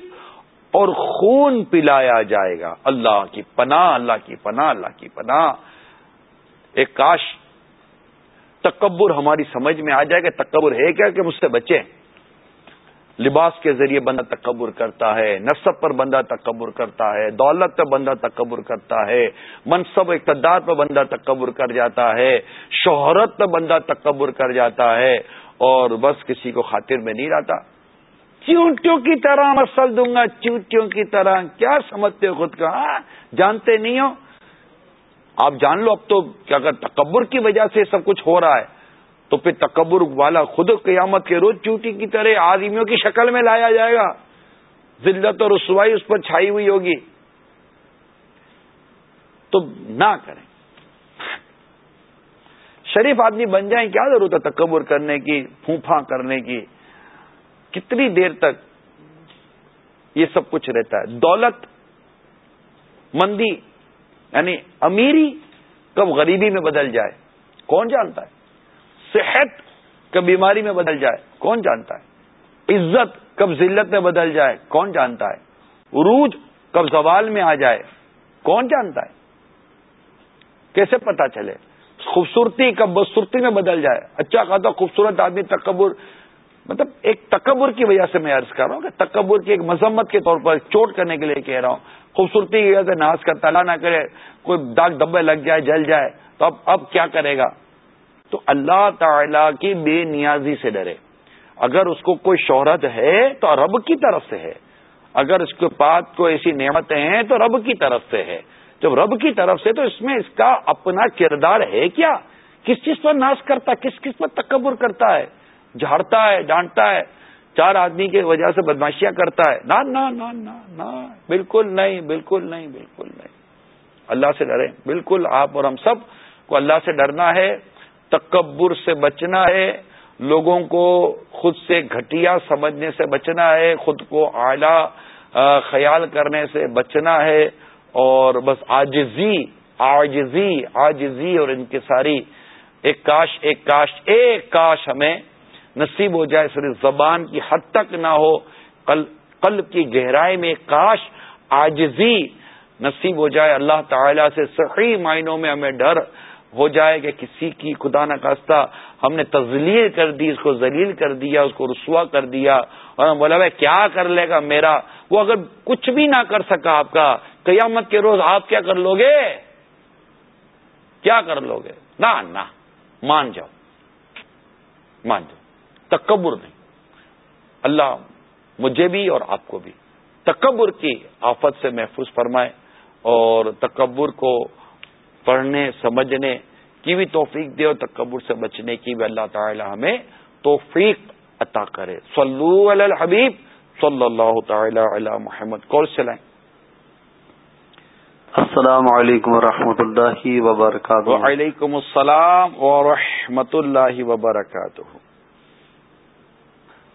اور خون پلایا جائے گا۔ اللہ کی پناہ، اللہ کی پناہ، اللہ کی پناہ۔ ایک کاش تکبر ہماری سمجھ میں آ جائے کہ تکبر ہے کیا کہ مجھ سے بچے لباس کے ذریعے بندہ تکبر کرتا ہے نصب پر بندہ تکبر کرتا ہے، دولت پر بندہ تکبر کرتا ہے، منصب اقتدار پر بندہ تکبر کر جاتا ہے، شہرت پر بندہ تکبر کر جاتا ہے اور بس کسی کو خاطر میں نہیں رہتا چونٹیوں کی طرح مسل دوں گا، چونٹیوں کی طرح، کیا سمجھتے ہو خود کا؟ ہاں؟ جانتے نہیں ہو؟ آپ جان لو اب تو کیا اگر تکبر کی وجہ سے سب کچھ ہو رہا ہے۔ تو پھر تکبر والا خود قیامت کے روز چوٹی کی طرح آدمیوں کی شکل میں لایا جائے گا۔ ذلت اور رسوائی اس پر چھائی ہوئی ہوگی۔ تو نہ کریں۔ شریف آدمی بن جائیں، کیا ضرورت ہے تکبر کرنے کی پھونفا کرنے کی؟ کتنی دیر تک یہ سب کچھ رہتا ہے؟ دولت مندی یعنی امیری کب غریبی میں بدل جائے، کون جانتا ہے؟ صحت کب بیماری میں بدل جائے، کون جانتا ہے؟ عزت کب ذلت میں بدل جائے، کون جانتا ہے؟ عروج کب زوال میں آ جائے، کون جانتا ہے؟ کیسے پتا چلے؟ خوبصورتی کب بدسورتی میں بدل جائے اچھا خاصا خوبصورت آدمی تکبر مطلب ایک تکبر کی وجہ سے میں عرض کر رہا ہوں کہ تکبر کی ایک مذمت کے طور پر چوٹ کرنے کے لیے کہہ رہا ہوں۔ خوبصورتی کی وجہ سے ناز کا تلا نہ کرے، کوئی داغ دبے لگ جائے، جل جائے، تو اب اب کیا کرے گا؟ تو اللہ تعالی کی بے نیازی سے ڈرے۔ اگر اس کو کوئی شہرت ہے تو رب کی طرف سے ہے۔ اگر اس کے پاس کوئی ایسی نعمتیں ہیں تو رب کی طرف سے ہے۔ جب رب کی طرف سے تو اس میں اس کا اپنا کردار ہے کیا؟ کس چیز پر ناش کرتا ہے کس کس پر تکبر کرتا ہے؟ جھاڑتا ہے، ڈانٹتا ہے۔ چار آدمی کی وجہ سے بدماشیاں کرتا ہے۔ نہ بالکل نہیں بالکل نہیں بالکل نہیں۔ اللہ سے ڈرے بالکل آپ اور ہم سب کو اللہ سے ڈرنا ہے، تکبر سے بچنا ہے، لوگوں کو خود سے گھٹیا سمجھنے سے بچنا ہے، خود کو اعلی خیال کرنے سے بچنا ہے۔ اور بس آجزی آجزی آجزی اور ان کی ساری ایک کاش ایک کاش ایک کاش ہمیں نصیب ہو جائے، صرف زبان کی حد تک نہ ہو قلب کی گہرائی میں کاش آجزی نصیب ہو جائے۔ اللہ تعالی سے صحیح معنوں میں ہمیں ڈر ہو جائے کہ کسی کی خدا نہ کاستہ ہم نے تزلیل کر دی، اس کو ذلیل کر دیا، اس کو رسوا کر دیا اور ہم بولا، بھائی، کیا کر لے گا میرا؟ وہ اگر کچھ بھی نہ کر سکا آپ کا، قیامت کے روز آپ کیا کر لو گے کیا کر لو گے نہ، مان جاؤ مان جاؤ۔ تکبر نہیں۔ اللہ مجھے بھی اور آپ کو بھی تکبر کی آفت سے محفوظ فرمائے اور تکبر کو پڑھنے سمجھنے کی بھی توفیق دے اور تکبر سے بچنے کی بھی اللہ تعالی ہمیں توفیق عطا کرے۔ صلو علی الحبیب صلی اللہ تعالی علی محمد۔ کور چلائیں السلام علیکم ورحمۃ اللہ وبرکاتہ۔ وعلیکم السلام ورحمۃ اللہ وبرکاتہ۔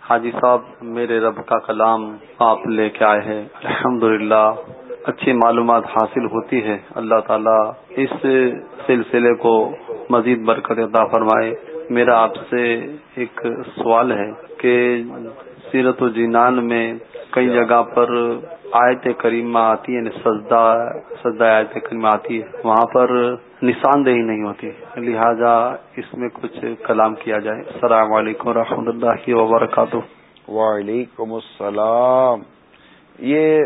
حاجی صاحب، میرے رب کا کلام آپ لے کے آئے ہیں۔ الحمد اچھی معلومات حاصل ہوتی ہے اللہ تعالیٰ اس سلسلے کو مزید برکت عطا فرمائے۔ میرا آپ سے ایک سوال ہے کہ سیرت و جینان میں کئی جگہ پر آیت کریمہ آتی ہے سجدہ سجدہ آیت کریمہ آتی ہے وہاں پر نشاندہی نہیں ہوتی۔ لہذا اس میں کچھ کلام کیا جائے۔ السلام علیکم رحمۃ اللہ وبرکاتہ۔ وعلیکم السلام۔ یہ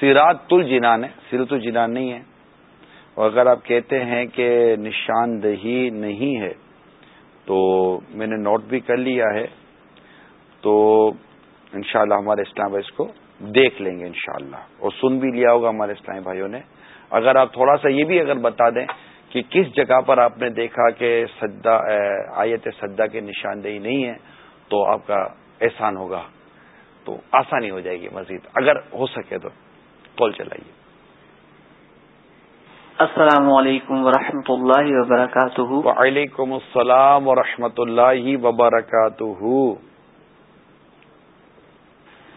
سیرات الجنان ہے سیرت الجنان نہیں ہے۔ اور اگر آپ کہتے ہیں کہ نشاندہی نہیں ہے تو میں نے نوٹ بھی کر لیا ہے۔ تو انشاءاللہ ہمارے اسلام اس کو دیکھ لیں گے انشاءاللہ۔ اور سن بھی لیا ہوگا ہمارے اسلامی بھائیوں نے۔ اگر آپ تھوڑا سا یہ بھی اگر بتا دیں کہ کس جگہ پر آپ نے دیکھا کہ سدا آیت سدا کی نشاندہی نہیں ہے تو آپ کا احسان ہوگا۔ تو آسانی ہو جائے گی مزید۔ اگر ہو سکے تو کال چلائیے۔ السلام علیکم ورحمۃ اللہ وبرکاتہ۔ وعلیکم السلام ورحمۃ اللہ وبرکاتہ۔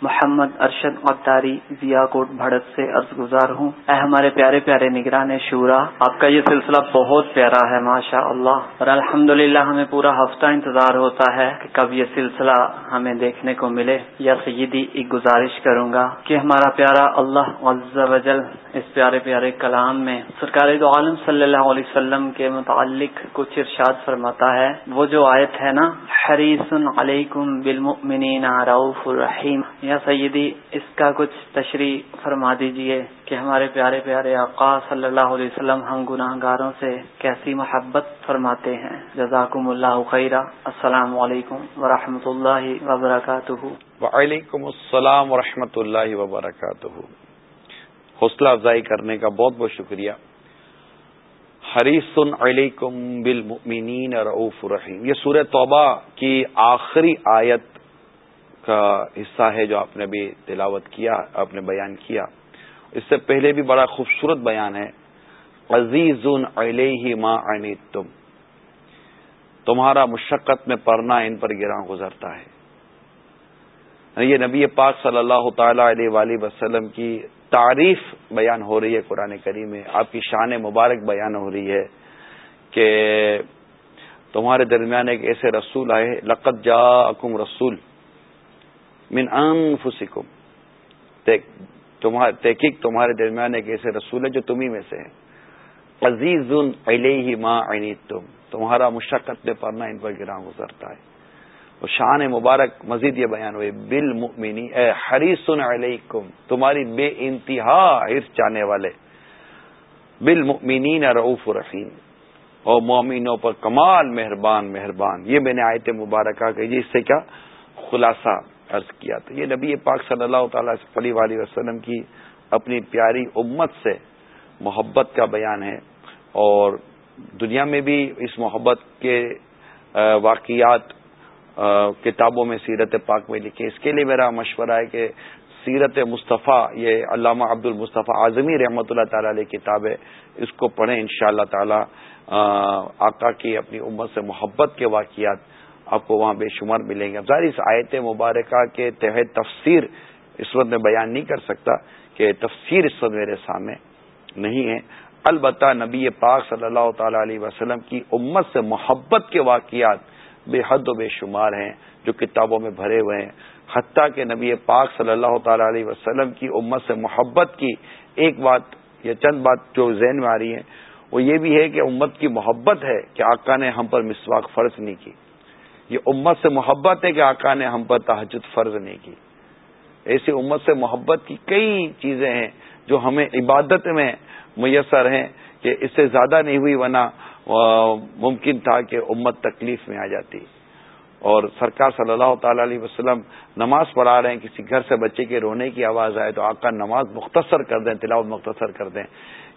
محمد ارشد مختاری ضیا کوٹ بھڑت سے عرض گزار ہوں۔ اے ہمارے پیارے پیارے نگران شورا، آپ کا یہ سلسلہ بہت پیارا ہے ماشاء اللہ اور الحمد ہمیں پورا ہفتہ انتظار ہوتا ہے کہ کب یہ سلسلہ ہمیں دیکھنے کو ملے۔ یا سیدی، ایک گزارش کروں گا کہ ہمارا پیارا اللہ عز و جل اس پیارے پیارے کلام میں سرکار دو عالم صلی اللہ علیہ وسلم کے متعلق کچھ ارشاد فرماتا ہے۔ وہ جو آیت ہے نا، حریص علیکم بالمؤمنین رعوف الرحیم یا سیدی، اس کا کچھ تشریح فرما دیجیے کہ ہمارے پیارے پیارے آقا صلی اللہ علیہ وسلم ہم گناہ گاروں سے کیسی محبت فرماتے ہیں۔ جزاکم اللہ خیرہ السلام علیکم ورحمۃ اللہ وبرکاتہ۔ وعلیکم السلام ورحمۃ اللہ وبرکاتہ۔ حوصلہ افزائی کرنے کا بہت بہت شکریہ۔ حریص علیکم بالمؤمنین رعوف الرحیم یہ سورہ توبہ کی آخری آیت کا حصہ ہے جو آپ نے بھی تلاوت کیا، آپ نے بیان کیا۔ اس سے پہلے بھی بڑا خوبصورت بیان ہے، عزیز علیہ ما تم تمہارا مشقت میں پڑھنا ان پر گراں گزرتا ہے۔ یعنی یہ نبی پاک صلی اللہ تعالی علیہ وآلہ وسلم کی تعریف بیان ہو رہی ہے قرآن کریم میں، آپ کی شان مبارک بیان ہو رہی ہے کہ تمہارے درمیان ایک ایسے رسول آئے لقت جا رسول من انفسکم۔ تحقیق تمہارے درمیان ایک ایسے رسول ہے جو تمہیں میں سے ہے۔ عزیز علیہ ما تم تمہارا مشقت میں پڑھنا ان پر گراں گزرتا ہے۔ اور شان مبارک مزید یہ بیان ہوئے بل مؤمنی اے حریص علیکم، تمہاری بے انتہا عرص چاہنے والے۔ بل مؤمنین رعوف رحیم۔ اور مومنوں پر کمال مہربان مہربان۔ یہ میں نے آیت مبارکہ کہ اس سے کیا؟ خلاصہ۔ عرض کیا۔ تھا یہ نبی پاک صلی اللہ تعالی علیہ وسلم کی اپنی پیاری امت سے محبت کا بیان ہے اور دنیا میں بھی اس محبت کے واقعات کتابوں میں سیرت پاک میں لکھے۔ اس کے لیے میرا مشورہ ہے کہ سیرت مصطفیٰ، یہ علامہ عبد المصطفیٰ اعظمی رحمۃ اللہ تعالی علیہ کتاب ہے، اس کو پڑھیں ان شاء اللہ تعالی آقا کی اپنی امت سے محبت کے واقعات۔ آپ کو وہاں بے شمار ملیں گے۔ ظاہر اس آیت مبارکہ کے تحت تفسیر اس وقت میں بیان نہیں کر سکتا کہ تفسیر اس وقت میرے سامنے نہیں ہے۔ البتہ نبی پاک صلی اللہ تعالی علیہ وسلم کی امت سے محبت کے واقعات بے حد و بے شمار ہیں جو کتابوں میں بھرے ہوئے ہیں۔ حتیٰ کہ نبی پاک صلی اللہ تعالی علیہ وسلم کی امت سے محبت کی ایک بات یا چند بات جو ذہن میں آ رہی ہے وہ یہ بھی ہے کہ امت کی محبت ہے کہ آقا نے ہم پر مسواک فرض نہیں کی۔ یہ امت سے محبت ہے کہ آقا نے ہم پر تحجد فرض نہیں کی۔ ایسی امت سے محبت کی کئی چیزیں ہیں جو ہمیں عبادت میں میسر ہیں کہ اس سے زیادہ نہیں ہوئی، ورنہ ممکن تھا کہ امت تکلیف میں آ جاتی۔ اور سرکار صلی اللہ تعالی علیہ وسلم نماز پڑھا رہے ہیں، کسی گھر سے بچے کے رونے کی آواز آئے تو آقا نماز مختصر کر دیں، تلاوت مختصر کر دیں۔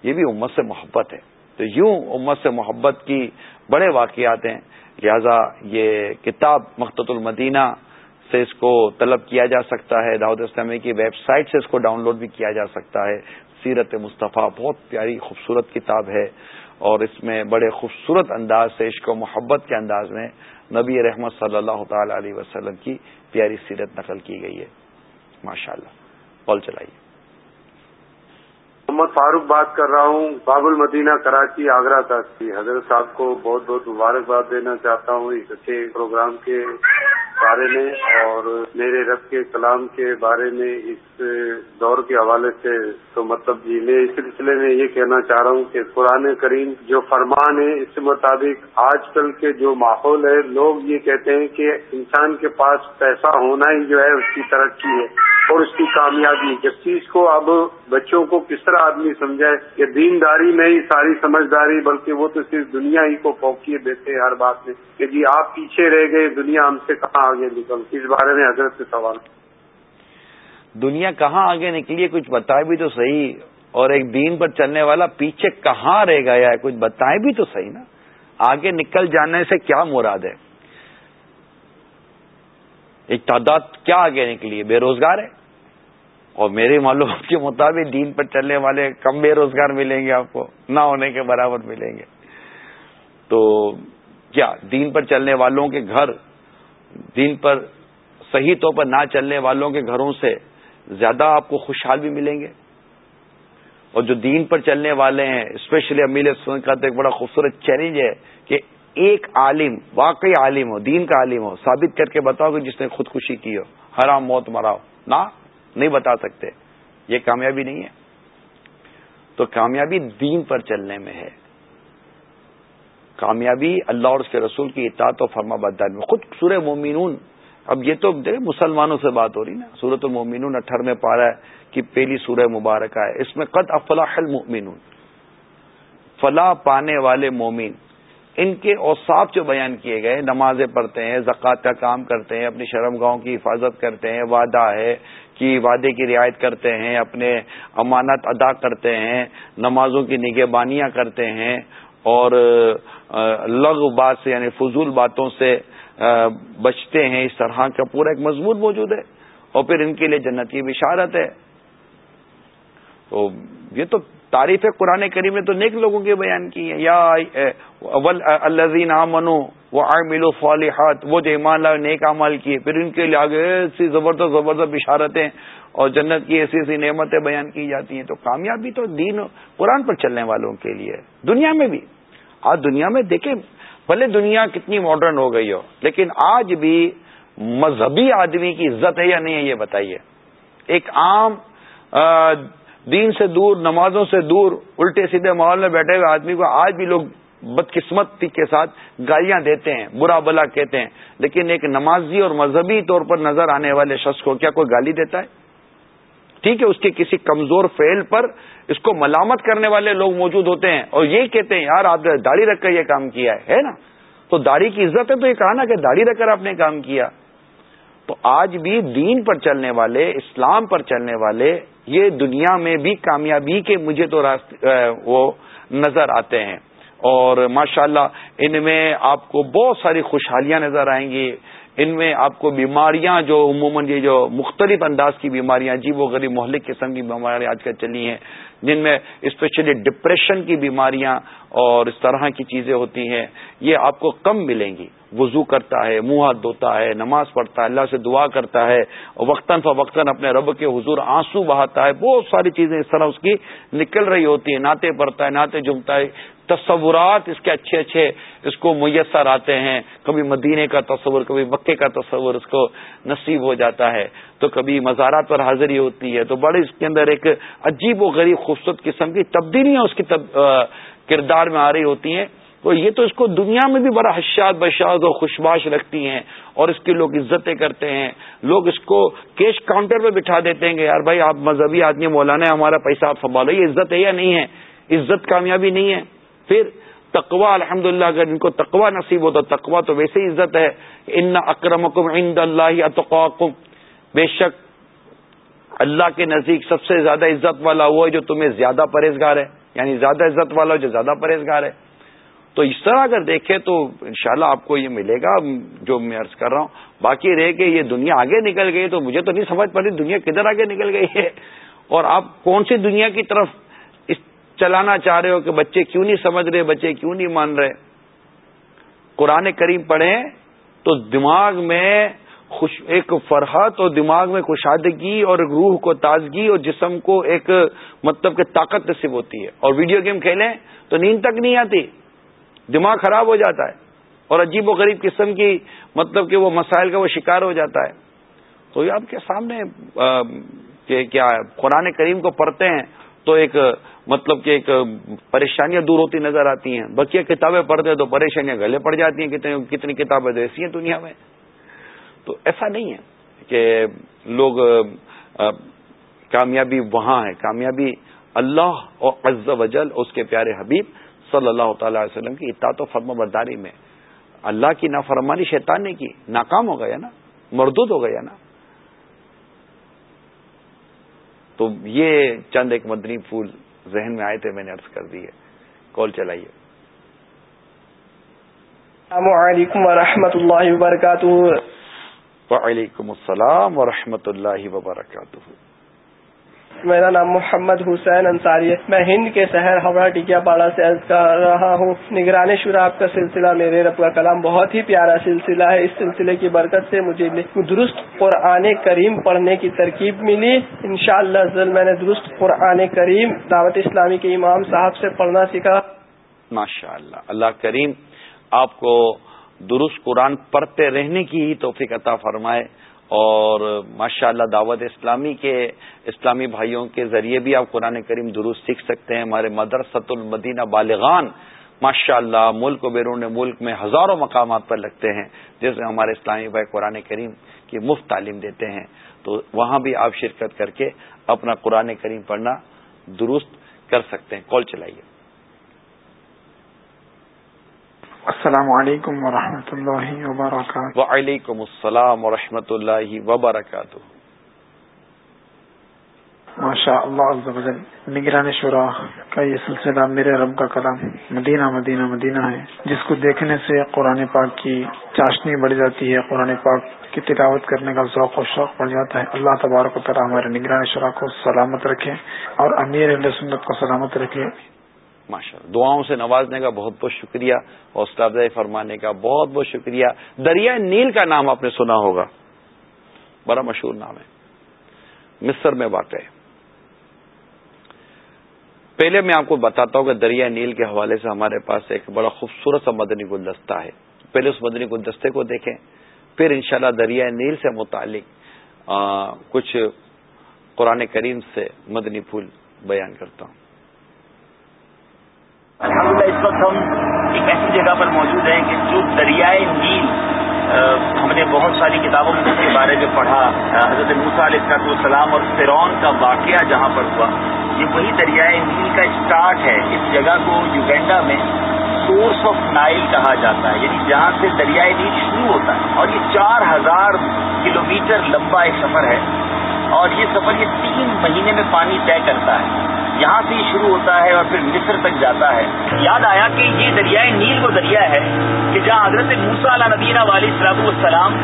یہ بھی امت سے محبت ہے۔ تو یوں امت سے محبت کی بڑے واقعات ہیں۔ لہذا یہ کتاب مخت المدینہ سے اس کو طلب کیا جا سکتا ہے داود اسلامی کی ویب سائٹ سے اس کو ڈاؤن لوڈ بھی کیا جا سکتا ہے۔ سیرت مصطفیٰ، بہت پیاری خوبصورت کتاب ہے اور اس میں بڑے خوبصورت انداز سے، عشق و محبت کے انداز میں نبی رحمت صلی اللہ تعالی علیہ وسلم کی پیاری سیرت نقل کی گئی ہے۔ ماشاء اللہ کال چلائیے۔ محمد فاروق بات کر رہا ہوں، باب المدینہ، کراچی، آگرہ تک حضرت صاحب کو بہت بہت مبارکباد دینا چاہتا ہوں اس اچھے پروگرام کے بارے میں اور میرے رب کے کلام کے بارے میں اس دور کے حوالے سے تو مطلب جی میں اس سلسلے میں یہ کہنا چاہ رہا ہوں کہ قرآن کریم جو فرمان ہے، اس کے مطابق آج کل کے جو ماحول ہے، لوگ یہ کہتے ہیں کہ انسان کے پاس پیسہ ہونا ہی جو ہے، اس کی ترقی ہے اور اس کی کامیابی۔ جب چیز کو اب بچوں کو کس طرح آدمی سمجھائے کہ دینداری میں ہی ساری سمجھداری، بلکہ وہ تو صرف دنیا ہی کو پوکیے دیتے ہر بات میں، کہ جی آپ پیچھے رہ گئے، دنیا ہم سے کہاں آگے نکل؟ اس بارے میں حضرت سے سوال۔ دنیا کہاں آگے نکلی ہے کچھ بتائے بھی تو صحیح، اور ایک دین پر چلنے والا پیچھے کہاں رہ گیا ہے؟ کچھ بتائے بھی تو صحیح نا۔ آگے نکل جانے سے کیا مراد ہے؟ ایک تعداد کیا آگے نکلی ہے؟ بے روزگار ہے؟ اور میرے معلومات کے مطابق دین پر چلنے والے کم بے روزگار ملیں گے آپ کو، نہ ہونے کے برابر ملیں گے۔ تو کیا دین پر چلنے والوں کے گھر دین پر صحیح طور پر نہ چلنے والوں کے گھروں سے زیادہ آپ کو خوشحال بھی ملیں گے؟ اور جو دین پر چلنے والے ہیں اسپیشلی امیل سن کا تو ایک بڑا خوبصورت چیلنج ہے کہ ایک عالم، واقعی عالم ہو، دین کا عالم ہو، ثابت کر کے بتاؤ کہ جس نے خودکشی کی ہو، حرام موت مراؤ نہ؟ نہیں بتا سکتے۔ یہ کامیابی نہیں ہے۔ تو کامیابی دین پر چلنے میں ہے۔ کامیابی اللہ اور اس کے رسول کی اطاعت و فرما بدار میں۔ خود سورہ مومنون، اب یہ تو مسلمانوں سے بات ہو رہی نا۔ سورت المومنون اٹھر میں پا رہا ہے کہ پہلی سورہ مبارکہ ہے۔ اس میں قد افلاح المؤمنون۔ فلاح پانے والے مومن۔ ان کے اوساف جو بیان کیے گئے نمازیں پڑھتے ہیں، زکوٰۃ کا کام کرتے ہیں، اپنی شرم گاہوں کی حفاظت کرتے ہیں، وعدہ ہے کی وعدے کی رعایت کرتے ہیں، اپنے امانت ادا کرتے ہیں، نمازوں کی نگہبانیاں کرتے ہیں اور لغ بات سے یعنی فضول باتوں سے بچتے ہیں۔ اس طرح کا پورا ایک مضمون موجود ہے اور پھر ان کے لیے جنت کی بشارت ہے۔ تو یہ تو تعریف قرآن کریم نے تو نیک لوگوں کے بیان کی ہے یا الزین منو وہ آ ملو فالحات وہ جو ایمان لا نیک امال کیے، پھر ان کے لیے آگے ایسی زبردست زبردست بشارتیں اور جنت کی ایسی ایسی نعمتیں بیان کی جاتی ہیں۔ تو کامیابی تو دین قرآن پر چلنے والوں کے لیے دنیا میں بھی۔ آج دنیا میں دیکھیں، بھلے دنیا کتنی ماڈرن ہو گئی ہو، لیکن آج بھی مذہبی آدمی کی عزت ہے یا نہیں ہے، یہ بتائیے۔ ایک عام دین سے دور، نمازوں سے دور، الٹے سیدھے ماحول میں بیٹھے ہوئے آدمی کو آج بھی لوگ بدقسمتی کے ساتھ گالیاں دیتے ہیں، برا بلا کہتے ہیں۔ لیکن ایک نمازی اور مذہبی طور پر نظر آنے والے شخص کو کیا کوئی گالی دیتا ہے؟ ٹھیک ہے، اس کے کسی کمزور فیل پر اس کو ملامت کرنے والے لوگ موجود ہوتے ہیں اور یہی کہتے ہیں، یار آپ داڑھی رکھ کر یہ کام کیا ہے نا؟ تو داڑھی کی عزت ہے تو یہ کہا نا کہ داڑھی رکھ کر آپ نے کام کیا۔ تو آج بھی دین پر چلنے والے، اسلام پر چلنے والے یہ دنیا میں بھی کامیابی کے مجھے تو وہ نظر آتے ہیں۔ اور ماشاءاللہ، ان میں آپ کو بہت ساری خوشحالیاں نظر آئیں گی۔ ان میں آپ کو بیماریاں جو عموماً یہ جو مختلف انداز کی بیماریاں جی وہ غریب مہلک قسم کی بیماریاں آج کل چلی ہیں۔ جن میں اسپیشلی ڈپریشن کی بیماریاں اور اس طرح کی چیزیں ہوتی ہیں، یہ آپ کو کم ملیں گی۔ وضو کرتا ہے، منہ ہاتھ دھوتا ہے، نماز پڑھتا ہے، اللہ سے دعا کرتا ہے وقتاً فوقتاً اپنے رب کے حضور آنسو بہاتا ہے، بہت ساری چیزیں اس طرح اس کی نکل رہی ہوتی ہیں ناطے پڑتا ہے ناطے جمتا ہے۔ تصورات اس کے اچھے اچھے اس کو میسر آتے ہیں۔ کبھی مدینے کا تصور، کبھی مکے کا تصور اس کو نصیب ہو جاتا ہے۔ تو کبھی مزارات پر حاضری ہوتی ہے۔ تو بڑے اس کے اندر ایک عجیب و غریب خوبصورت قسم کی تبدیلیاں اس کی تب کردار میں آ رہی ہوتی ہیں۔ تو یہ تو اس کو دنیا میں بھی بڑا حشاد بشاد اور خوشباش رکھتی ہیں اور اس کی لوگ عزتیں کرتے ہیں۔ لوگ اس کو کیش کاؤنٹر پہ بٹھا دیتے ہیں کہ یار بھائی آپ مذہبی آدمی مولانا ہے ہمارا پیسہ آپ سنبھالو۔ یہ عزت ہے یا نہیں ہے؟ عزت کامیابی نہیں ہے۔ پھر تقوا الحمد للہ اگر ان کو تقوا نصیب ہو تو تقوا تو ویسے ہی عزت ہے۔ ان اکرم عند اللہ اتقاکم بے شک اللہ کے نزدیک سب سے زیادہ عزت والا وہ ہے جو تمہیں زیادہ پرہیزگار ہے۔ یعنی زیادہ عزت والا جو زیادہ پرہیزگار ہے۔ تو اس طرح اگر دیکھیں تو انشاءاللہ شاء آپ کو یہ ملے گا جو میں عرض کر رہا ہوں۔ باقی رہے کہ یہ دنیا آگے نکل گئی تو مجھے تو نہیں سمجھ پڑی دنیا کدھر آگے نکل گئی ہے۔ اور آپ کون سی دنیا کی طرف چلانا چاہ رہے ہو کہ بچے کیوں نہیں سمجھ رہے، بچے کیوں نہیں مان رہے؟ قرآن کریم پڑھیں تو دماغ میں خوش، ایک فرحت اور دماغ میں کشادگی اور روح کو تازگی اور جسم کو ایک مطلب کہ طاقت نصیب ہوتی ہے۔ اور ویڈیو گیم کھیلیں تو نیند تک نہیں آتی، دماغ خراب ہو جاتا ہے اور عجیب و غریب قسم کی مطلب کہ وہ مسائل کا وہ شکار ہو جاتا ہے۔ تو یہ آپ کے سامنے کیا قرآن کریم کو پڑھتے ہیں تو ایک مطلب کہ ایک پریشانیاں دور ہوتی نظر آتی ہیں۔ بقیہ کتابیں پڑھتے تو پریشانیاں گلے پڑ جاتی ہیں کتنی کتنی کتابیں تو ایسی ہیں دنیا میں۔ تو ایسا نہیں ہے کہ لوگ کامیابی وہاں ہے۔ کامیابی اللہ اور عز وجل اس کے پیارے حبیب صلی اللہ تعالی علیہ وسلم کی اطاعت و فرم برداری میں۔ اللہ کی نافرمانی شیطان نے کی۔ ناکام ہو گیا نا۔ مردود ہو گیا نا۔ تو یہ چند ایک مدنی پھول ذہن میں آئے تھے میں نے ارض کر دی ہے۔ کال چلائیے۔ السلام علیکم ورحمۃ اللہ وبرکاتہ۔ وعلیکم السلام ورحمۃ اللہ وبرکاتہ۔ میرا نام محمد حسین انصاری ہے۔ میں ہند کے شہر ہوا ٹکیا پاڑا سے عرض کر رہا ہوں۔ نگرانی شورا آپ کا سلسلہ میرے رب کا کلام بہت ہی پیارا سلسلہ ہے۔ اس سلسلے کی برکت سے مجھے درست قرآن کریم پڑھنے کی ترکیب ملی۔ ان شاء اللہ میں نے درست قرآن کریم دعوت اسلامی کے امام صاحب سے پڑھنا سیکھا۔ ماشاء اللہ اللہ کریم، آپ کو درست قرآن پڑھتے رہنے کی توفیق عطا فرمائے۔ اور ماشاء اللہ دعوت اسلامی کے اسلامی بھائیوں کے ذریعے بھی آپ قرآن کریم درست سیکھ سکتے ہیں۔ ہمارے مدرسۃ المدینہ بالغان ماشاء اللہ ملک و بیرون ملک میں ہزاروں مقامات پر لگتے ہیں جیسے ہمارے اسلامی بھائی قرآن کریم کی مفت تعلیم دیتے ہیں۔ تو وہاں بھی آپ شرکت کر کے اپنا قرآن کریم پڑھنا درست کر سکتے ہیں۔ کال چلائیے۔ السلام علیکم ورحمۃ اللہ وبرکاتہ۔ وعلیکم السلام ورحمۃ اللہ وبرکاتہ۔ ماشاء اللہ نگران شورا کا یہ سلسلہ میرے رب کا کلام مدینہ مدینہ مدینہ ہے جس کو دیکھنے سے قرآن پاک کی چاشنی بڑھ جاتی ہے قرآن پاک کی تلاوت کرنے کا ذوق و شوق بڑھ جاتا ہے۔ اللہ تبارک و تعالیٰ ہمارے نگران شورا کو سلامت رکھے اور امیر سنت کو سلامت رکھے۔ ماشاء اللہ دعاؤں سے نوازنے کا بہت بہت شکریہ، اور استاد فرمانے کا بہت بہت شکریہ۔ دریا نیل کا نام آپ نے سنا ہوگا، بڑا مشہور نام ہے۔ مصر میں واقع۔ ہے پہلے میں آپ کو بتاتا ہوں کہ دریا نیل کے حوالے سے ہمارے پاس ایک بڑا خوبصورت سا مدنی گلدستہ ہے۔ پہلے اس مدنی گلدستے کو دیکھیں، پھر انشاءاللہ دریا نیل سے متعلق کچھ قرآن کریم سے مدنی پھول بیان کرتا ہوں۔ اس وقت ہم ایک ایسی جگہ پر موجود ہیں کہ جو دریائے نیل ہم نے بہت ساری کتابوں میں اس کے بارے میں پڑھا حضرت موسا علیہ السلام اور فرون کا واقعہ جہاں پر ہوا۔ یہ وہی دریائے نیل کا اسٹارٹ ہے۔ اس جگہ کو یوگینڈا میں سورس آف نائل کہا جاتا ہے یعنی جہاں سے دریائے نیل شروع ہوتا ہے۔ اور یہ چار ہزار کلو لمبا ایک سفر ہے۔ اور یہ سفر یہ تین مہینے میں پانی طے کرتا ہے۔ یہاں سے ہی شروع ہوتا ہے اور پھر مصر تک جاتا ہے۔ یاد آیا کہ یہ دریائے نیل وہ دریا ہے کہ جہاں حضرت موسا علیہ نبینہ والی صلاح السلام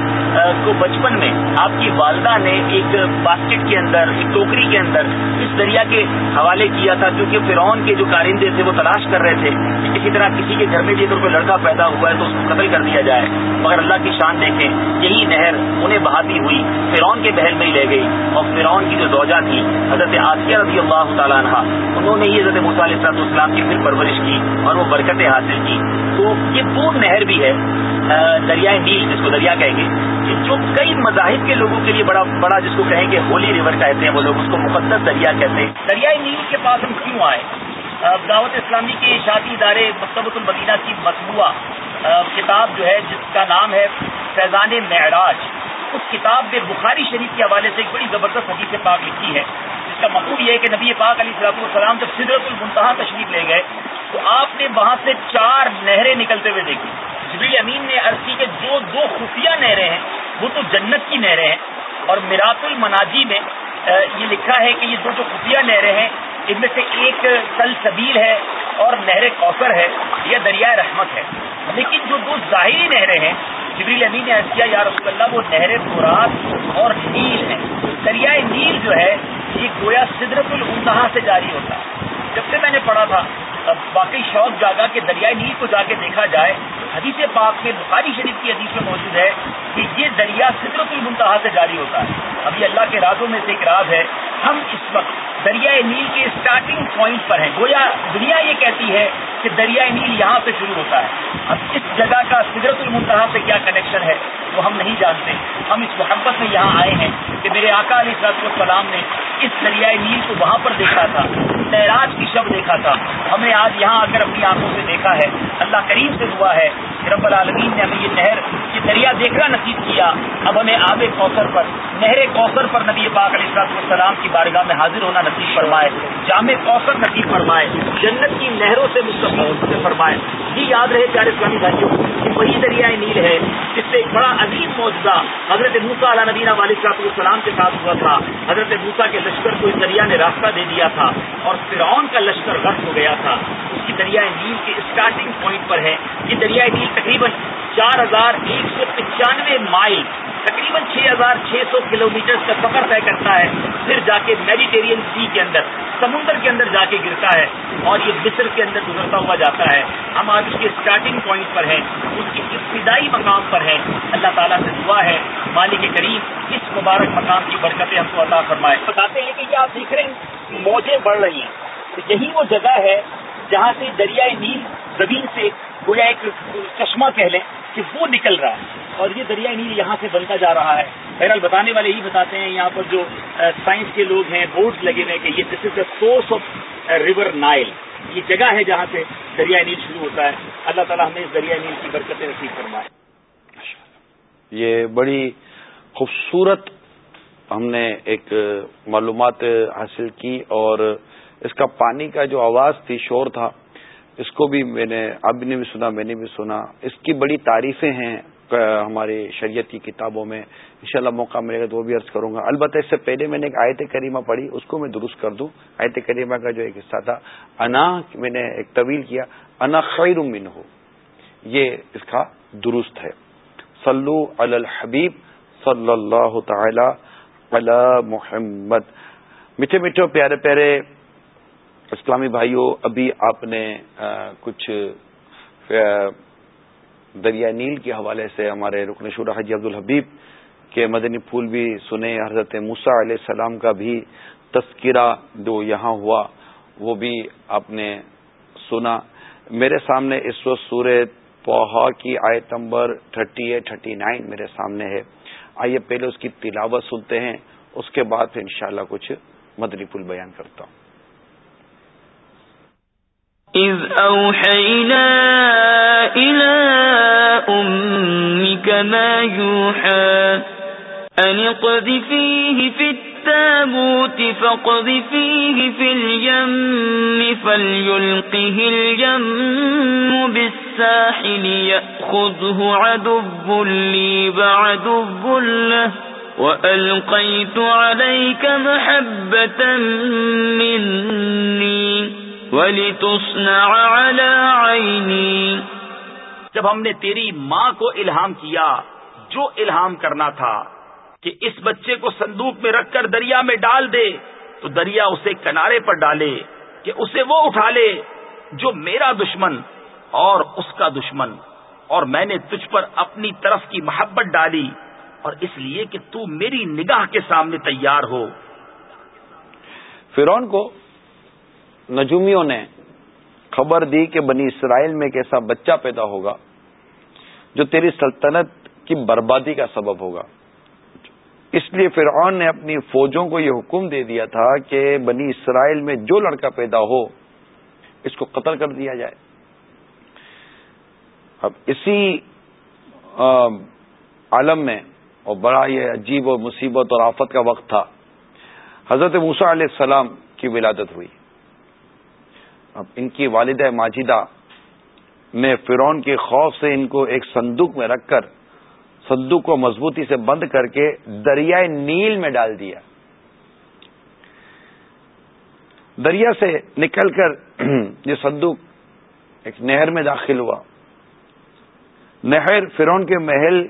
کو بچپن میں آپ کی والدہ نے ایک باسکٹ کے اندر، ایک ٹوکری کے اندر اس دریا کے حوالے کیا تھا۔ کیونکہ فرعون کے جو کارندے تھے وہ تلاش کر رہے تھے کسی طرح کسی کے گھر میں بھی اگر کوئی لڑکا پیدا ہوا ہے تو اس کو قتل کر دیا جائے۔ مگر اللہ کی شان دیکھیں، یہی نہر انہیں بہاتی ہوئی فرعون کے بہل میں ہی لے گئی۔ اور فرعون کی جو دوجا تھی، حضرت آسیہ رضی اللہ تعالیٰ عنہ انہوں نے ہی حضرت علیہ صلاح السلام کی پھر پرورش کی اور وہ برکتیں حاصل کی۔ تو یہ پور نہر بھی ہے دریائے نیل جس کو دریا کہیں گے جو کئی مذاہب کے لوگوں کے لیے بڑا بڑا جس کو کہیں گے ہولی ریور کہتے ہیں، وہ لوگ اس کو مقدس دریا کہتے ہیں۔ دریائے نیل کے پاس ہم کیوں آئے؟ دعوت اسلامی کے شادی ادارے مکتبۃ المدینہ کی مصنوعہ کتاب جو ہے، جس کا نام ہے فیضان معراج۔ اس کتاب میں بخاری شریف کے حوالے سے ایک بڑی زبردست حدیث پاک لکھی ہے۔ جس کا مقصود یہ ہے کہ نبی پاک علی صلاح السلام جب سدرت المنتہا تشریف لے گئے تو آپ نے وہاں سے چار نہریں نکلتے ہوئے دیکھی۔ جبریل امین نے عرض کی کہ جو دو خفیہ نہریں ہیں، وہ تو جنت کی نہریں ہیں۔ اور میرات المناجی میں یہ لکھا ہے کہ یہ دو جو خفیہ نہریں ہیں، ان میں سے ایک سل سبیل ہے اور نہر کوثر ہے۔ یا دریائے رحمت ہے۔ لیکن جو دو ظاہری نہریں ہیں، جبریل امین نے کیا، یا رسول اللہ، وہ نہر فرات اور نیل ہے دریائے نیل جو ہے یہ گویا سدرت المنتہا سے جاری ہوتا۔ ہے جب سے میں نے پڑھا تھا واقعی شوق جاگا کہ دریائے نیل کو جا کے دیکھا جائے، حدیث پاک میں بخاری شریف کی حدیث میں موجود ہے کہ یہ دریا سدرت المنتہا سے جاری ہوتا ہے۔ ابھی اللہ کے رازوں میں سے ایک راز ہے۔ ہم اس وقت دریائے نیل کے اسٹارٹنگ پوائنٹ پر ہیں۔ گویا دنیا یہ کہتی ہے کہ دریائے نیل یہاں سے شروع ہوتا ہے۔ اب اس جگہ کا سدرت المنتہا سے کیا کنیکشن ہے؟ وہ ہم نہیں جانتے۔ ہم اس محبت میں یہاں آئے ہیں کہ میرے آقا علیہ السلام نے اس دریائے نیل کو وہاں پر دیکھا تھا۔ معراج کی شب دیکھا تھا۔ ہم نے آج یہاں آ کر اپنی آنکھوں سے دیکھا ہے۔ اللہ کریم سے ہوا ہے رب العالمین نے ہمیں یہ نہر، یہ دریا دیکھنا نصیب کیا۔ اب ہمیں آب کوثر پر، نہر کوثر پر نبی پاک علیہ السلاط السلام کی بارگاہ میں حاضر ہونا نصیب فرمائے۔ جامع کوثر نصیب فرمائے۔ جنت کی نہروں سے مستقبل فرمائے۔ یہ یاد رہے پیارے اسلامی بھائیوں کہ وہی دریائے نیل ہے جس سے ایک بڑا عظیم موجودہ حضرت موسا علیہ نبینہ والد السلام کے ساتھ ہوا تھا۔ حضرت موسا کے لشکر کو اس دریا نے راستہ دے دیا تھا۔ اور فرعون کا لشکر غرق ہو گیا تھا۔ اس کی دریائے نیل کے اسٹارٹنگ پوائنٹ پر ہے۔ یہ دریائے نیل تقریباً چار ہزار ایک سو پچانوے مائل، تقریباً چھ ہزار چھ سو کلو میٹر کا سفر طے کرتا ہے۔ پھر جا کے میڈیٹیرین سی کے اندر، سمندر کے اندر جا کے گرتا ہے اور یہ مصر کے اندر گزرتا ہوا جاتا ہے۔ ہم آج اس کے اسٹارٹنگ پوائنٹ پر ہیں، اس کی ابتدائی مقام پر ہیں۔ اللہ تعالیٰ سے دعا ہے، مالک کریم اس مبارک مقام کی برکتیں ہم کو عطا فرمائے۔ بتاتے ہیں کہ آپ دیکھ رہے ہیں؟ موجیں بڑھ رہی ہیں۔ یہی وہ جگہ ہے جہاں سے دریائے نیل زمین سے گویا ایک چشمہ کہہ لیں کہ وہ نکل رہا ہے۔ اور یہ دریائے نیل یہاں سے بنتا جا رہا ہے۔ بہرحال بتانے والے یہی بتاتے ہیں یہاں پر جو سائنس کے لوگ ہیں بورڈ لگے ہوئے کہ یہ this is the source of river Nile یہ جگہ ہے جہاں سے دریائے نیل شروع ہوتا ہے۔ اللہ تعالیٰ ہمیں اس دریائے نیل کی برکتیں نصیب فرمائے۔ یہ بڑی خوبصورت ہم نے ایک معلومات حاصل کی اور اس کا پانی کا جو آواز تھی، شور تھا، اس کو بھی میں نے اب نے بھی سنا، میں نے بھی سنا۔ اس کی بڑی تعریفیں ہیں ہماری شریعت کی کتابوں میں۔ انشاءاللہ موقع ملے گا تو وہ بھی عرض کروں گا۔ البتہ اس سے پہلے میں نے ایک آیت کریمہ پڑھی، اس کو میں درست کر دوں۔ آیت کریمہ کا جو ایک حصہ تھا، انا میں نے ایک طویل کیا، انا خیر من ہو یہ اس کا درست ہے۔ صلو علی الحبیب۔ صلی اللہ تعالی علی محمد۔ میٹھے میٹھے پیارے پیارے اسلامی بھائیوں ابھی آپ نے کچھ دریا نیل کے حوالے سے ہمارے رکن شورا حجی عبد الحبیب کے مدنی پھول بھی سنے۔ حضرت موسا علیہ السلام کا بھی تذکرہ جو یہاں ہوا، وہ بھی آپ نے سنا۔ میرے سامنے اس وقت سورہ پوہا کی آیت number thirty eight thirty nine میرے سامنے ہے۔ آئیے پہلے اس کی تلاوت سنتے ہیں، اس کے بعد پھر انشاءاللہ کچھ مدنی پھول بیان کرتا ہوں۔ إذ أوحينا إلى أمك ما يوحى أن اقذفيه في التابوت فاقذفيه في اليم، فليلقه اليم بالساحل يأ يأخذه عدب لي بعدب له وألقيت عليك محبة مني ولتصنع على عيني جب ہم نے تیری ماں کو الہام کیا، جو الہام کرنا تھا کہ اس بچے کو صندوق میں رکھ کر دریا میں ڈال دے، تو دریا اسے کنارے پر ڈالے کہ اسے وہ اٹھا لے جو میرا دشمن اور اس کا دشمن۔ اور میں نے تجھ پر اپنی طرف کی محبت ڈالی اور اس لیے کہ تو میری نگاہ کے سامنے تیار ہو۔ فرون کو نجومیوں نے خبر دی کہ بنی اسرائیل میں ایک ایسا بچہ پیدا ہوگا جو تیری سلطنت کی بربادی کا سبب ہوگا۔ اس لیے فرعون نے اپنی فوجوں کو یہ حکم دے دیا تھا کہ بنی اسرائیل میں جو لڑکا پیدا ہو، اس کو قتل کر دیا جائے۔ اب اسی عالم میں اور بڑا یہ عجیب و مصیبت اور آفت کا وقت تھا، حضرت موسا علیہ السلام کی ولادت ہوئی۔ اب ان کی والدہ ماجدہ نے فرون کے خوف سے ان کو ایک صندوق میں رکھ کر، صندوق کو مضبوطی سے بند کر کے دریائے نیل میں ڈال دیا۔ دریا سے نکل کر، یہ صندوق ایک نہر میں داخل ہوا۔ نہر فرون کے محل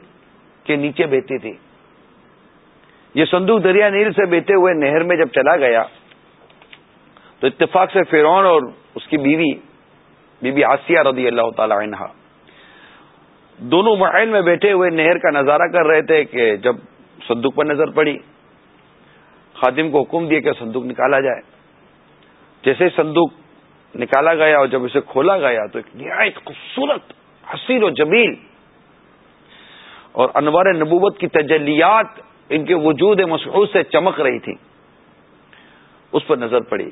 کے نیچے بیتی تھی۔ یہ صندوق دریا نیل سے بیتے ہوئے نہر میں جب چلا گیا، تو اتفاق سے فرون اور اس کی بیوی بی بی آسیہ رضی اللہ تعالی عنہ، دونوں محل میں بیٹھے ہوئے نہر کا نظارہ کر رہے تھے کہ جب صندوق پر نظر پڑی، خادم کو حکم دیا کہ صندوق نکالا جائے۔ جیسے صندوق نکالا گیا اور جب اسے کھولا گیا، تو ایک نہایت خوبصورت حسین و جمیل اور انوار نبوت کی تجلیات ان کے وجود مسعود سے چمک رہی تھی۔ اس پر نظر پڑی۔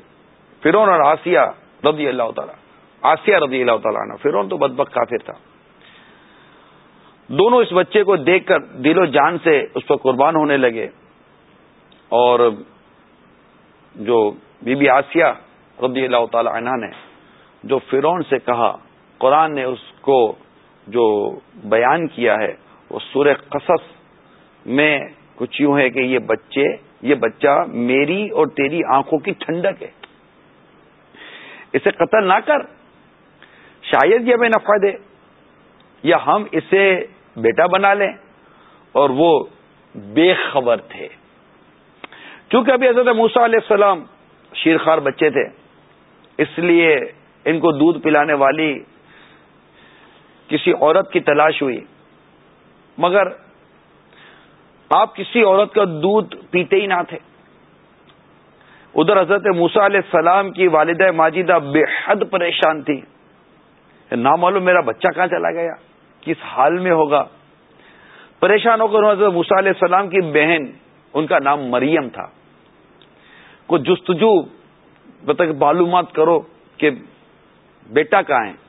فرون اور آسیہ رضی اللہ تعالیٰ، آسیہ رضی اللہ تعالیٰ عنہ فرون تو بدبک کافر تھا۔ دونوں اس بچے کو دیکھ کر دل و جان سے اس پر قربان ہونے لگے۔ اور جو بی بی آسیہ رضی اللہ تعالی عنہ نے، جو فرون سے کہا، قرآن نے اس کو جو بیان کیا ہے وہ سورہ قصص میں کچھ یوں ہے کہ یہ بچے، یہ بچہ میری اور تیری آنکھوں کی ٹھنڈک ہے۔ اسے قتل نہ کر۔ شاید یہ ہمیں نفع دے۔ یا ہم اسے بیٹا بنا لیں اور وہ بے خبر تھے۔ چونکہ ابھی حضرت موسا علیہ السلام شیرخوار بچے تھے، اس لیے ان کو دودھ پلانے والی کسی عورت کی تلاش ہوئی۔ مگر آپ کسی عورت کا دودھ پیتے ہی نہ تھے۔ ادھر حضرت موسا علیہ السلام کی والدہ ماجدہ بے حد پریشان تھی۔ نہ معلوم میرا بچہ کہاں چلا گیا؟ کس حال میں ہوگا؟ پریشان ہو کر حضرت موسا علیہ السلام کی بہن، ان کا نام مریم تھا۔ کو جستجو بتا معلومات کرو کہ بیٹا کہاں ہے۔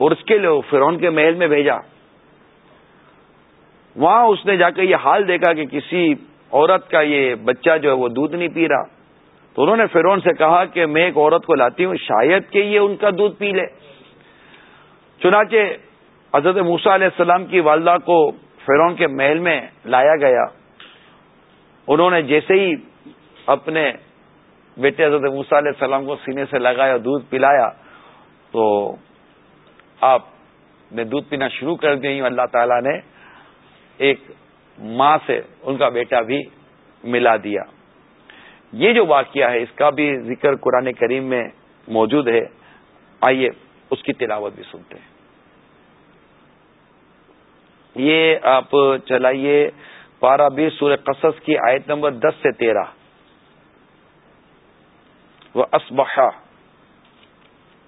اور اس کے لیے فرون کے محل میں بھیجا۔ وہاں اس نے جا کے یہ حال دیکھا کہ کسی عورت کا یہ بچہ جو ہے وہ دودھ نہیں پی رہا۔ تو انہوں نے فرون سے کہا کہ میں ایک عورت کو لاتی ہوں، شاید کہ یہ ان کا دودھ پی لے۔ چنانچہ حضرت موسا علیہ السلام کی والدہ کو فرون کے محل میں لایا گیا۔ انہوں نے جیسے ہی اپنے بیٹے حضرت موسا علیہ السلام کو سینے سے لگایا، دودھ پلایا، تو آپ نے دودھ پینا شروع کر دی اللہ تعالیٰ نے ایک ماں سے ان کا بیٹا بھی ملا دیا۔ یہ جو واقعہ ہے، اس کا بھی ذکر قرآن کریم میں موجود ہے۔ آئیے اس کی تلاوت بھی سنتے ہیں۔ یہ آپ چلائیے پارہ بیس سورہ قصص کی آیت نمبر دس سے تیرہ۔ وہ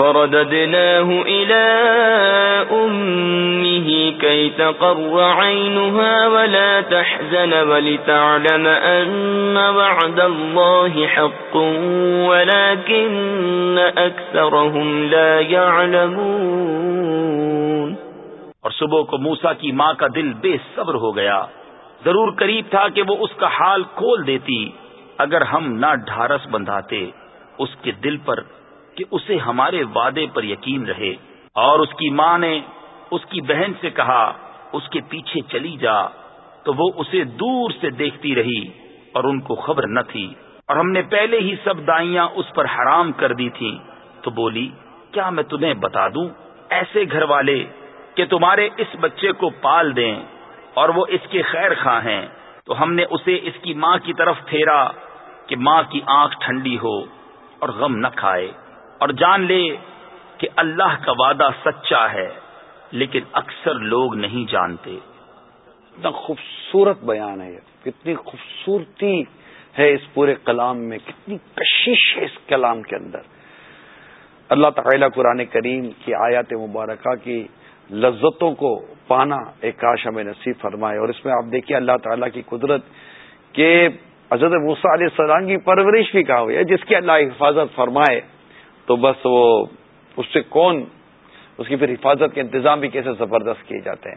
فرددناه إلى أمه كي تقر عينها ولا تحزن ولتعلم أن بعد الله حق ولكن أكثرهم لا يعلمون اور صبح کو موسا کی ماں کا دل بے صبر ہو گیا۔ ضرور قریب تھا کہ وہ اس کا حال کھول دیتی۔ اگر ہم نہ ڈھارس بندھاتے، اس کے دل پر کہ اسے ہمارے وعدے پر یقین رہے۔ اور اس کی ماں نے اس کی بہن سے کہا، اس کے پیچھے چلی جا۔ تو وہ اسے دور سے دیکھتی رہی اور ان کو خبر نہ تھی۔ اور ہم نے پہلے ہی سب دائیاں اس پر حرام کر دی تھی تو بولی، کیا میں تمہیں بتا دوں؟ ایسے گھر والے کہ تمہارے اس بچے کو پال دیں اور وہ اس کے خیر خواہ ہیں۔ تو ہم نے اسے اس کی ماں کی طرف پھیرا کہ ماں کی آنکھ ٹھنڈی ہو اور غم نہ کھائے۔ اور جان لے کہ اللہ کا وعدہ سچا ہے، لیکن اکثر لوگ نہیں جانتے۔ اتنا خوبصورت بیان ہے کتنی خوبصورتی ہے اس پورے کلام میں، کتنی کشش ہے اس کلام کے اندر۔ اللہ تعالیٰ قرآن کریم کی آیات مبارکہ کی لذتوں کو پانا ایک کاش ہمیں نصیب فرمائے۔ اور اس میں آپ دیکھیے اللہ تعالیٰ کی قدرت کہ حضرت موسیٰ علیہ السلام کی پرورش بھی کہا ہوئی ہے، جس کی اللہ حفاظت فرمائے۔ تو بس وہ اس سے کون اس کی پھر حفاظت کے انتظام بھی کیسے زبردست کیے جاتے ہیں؟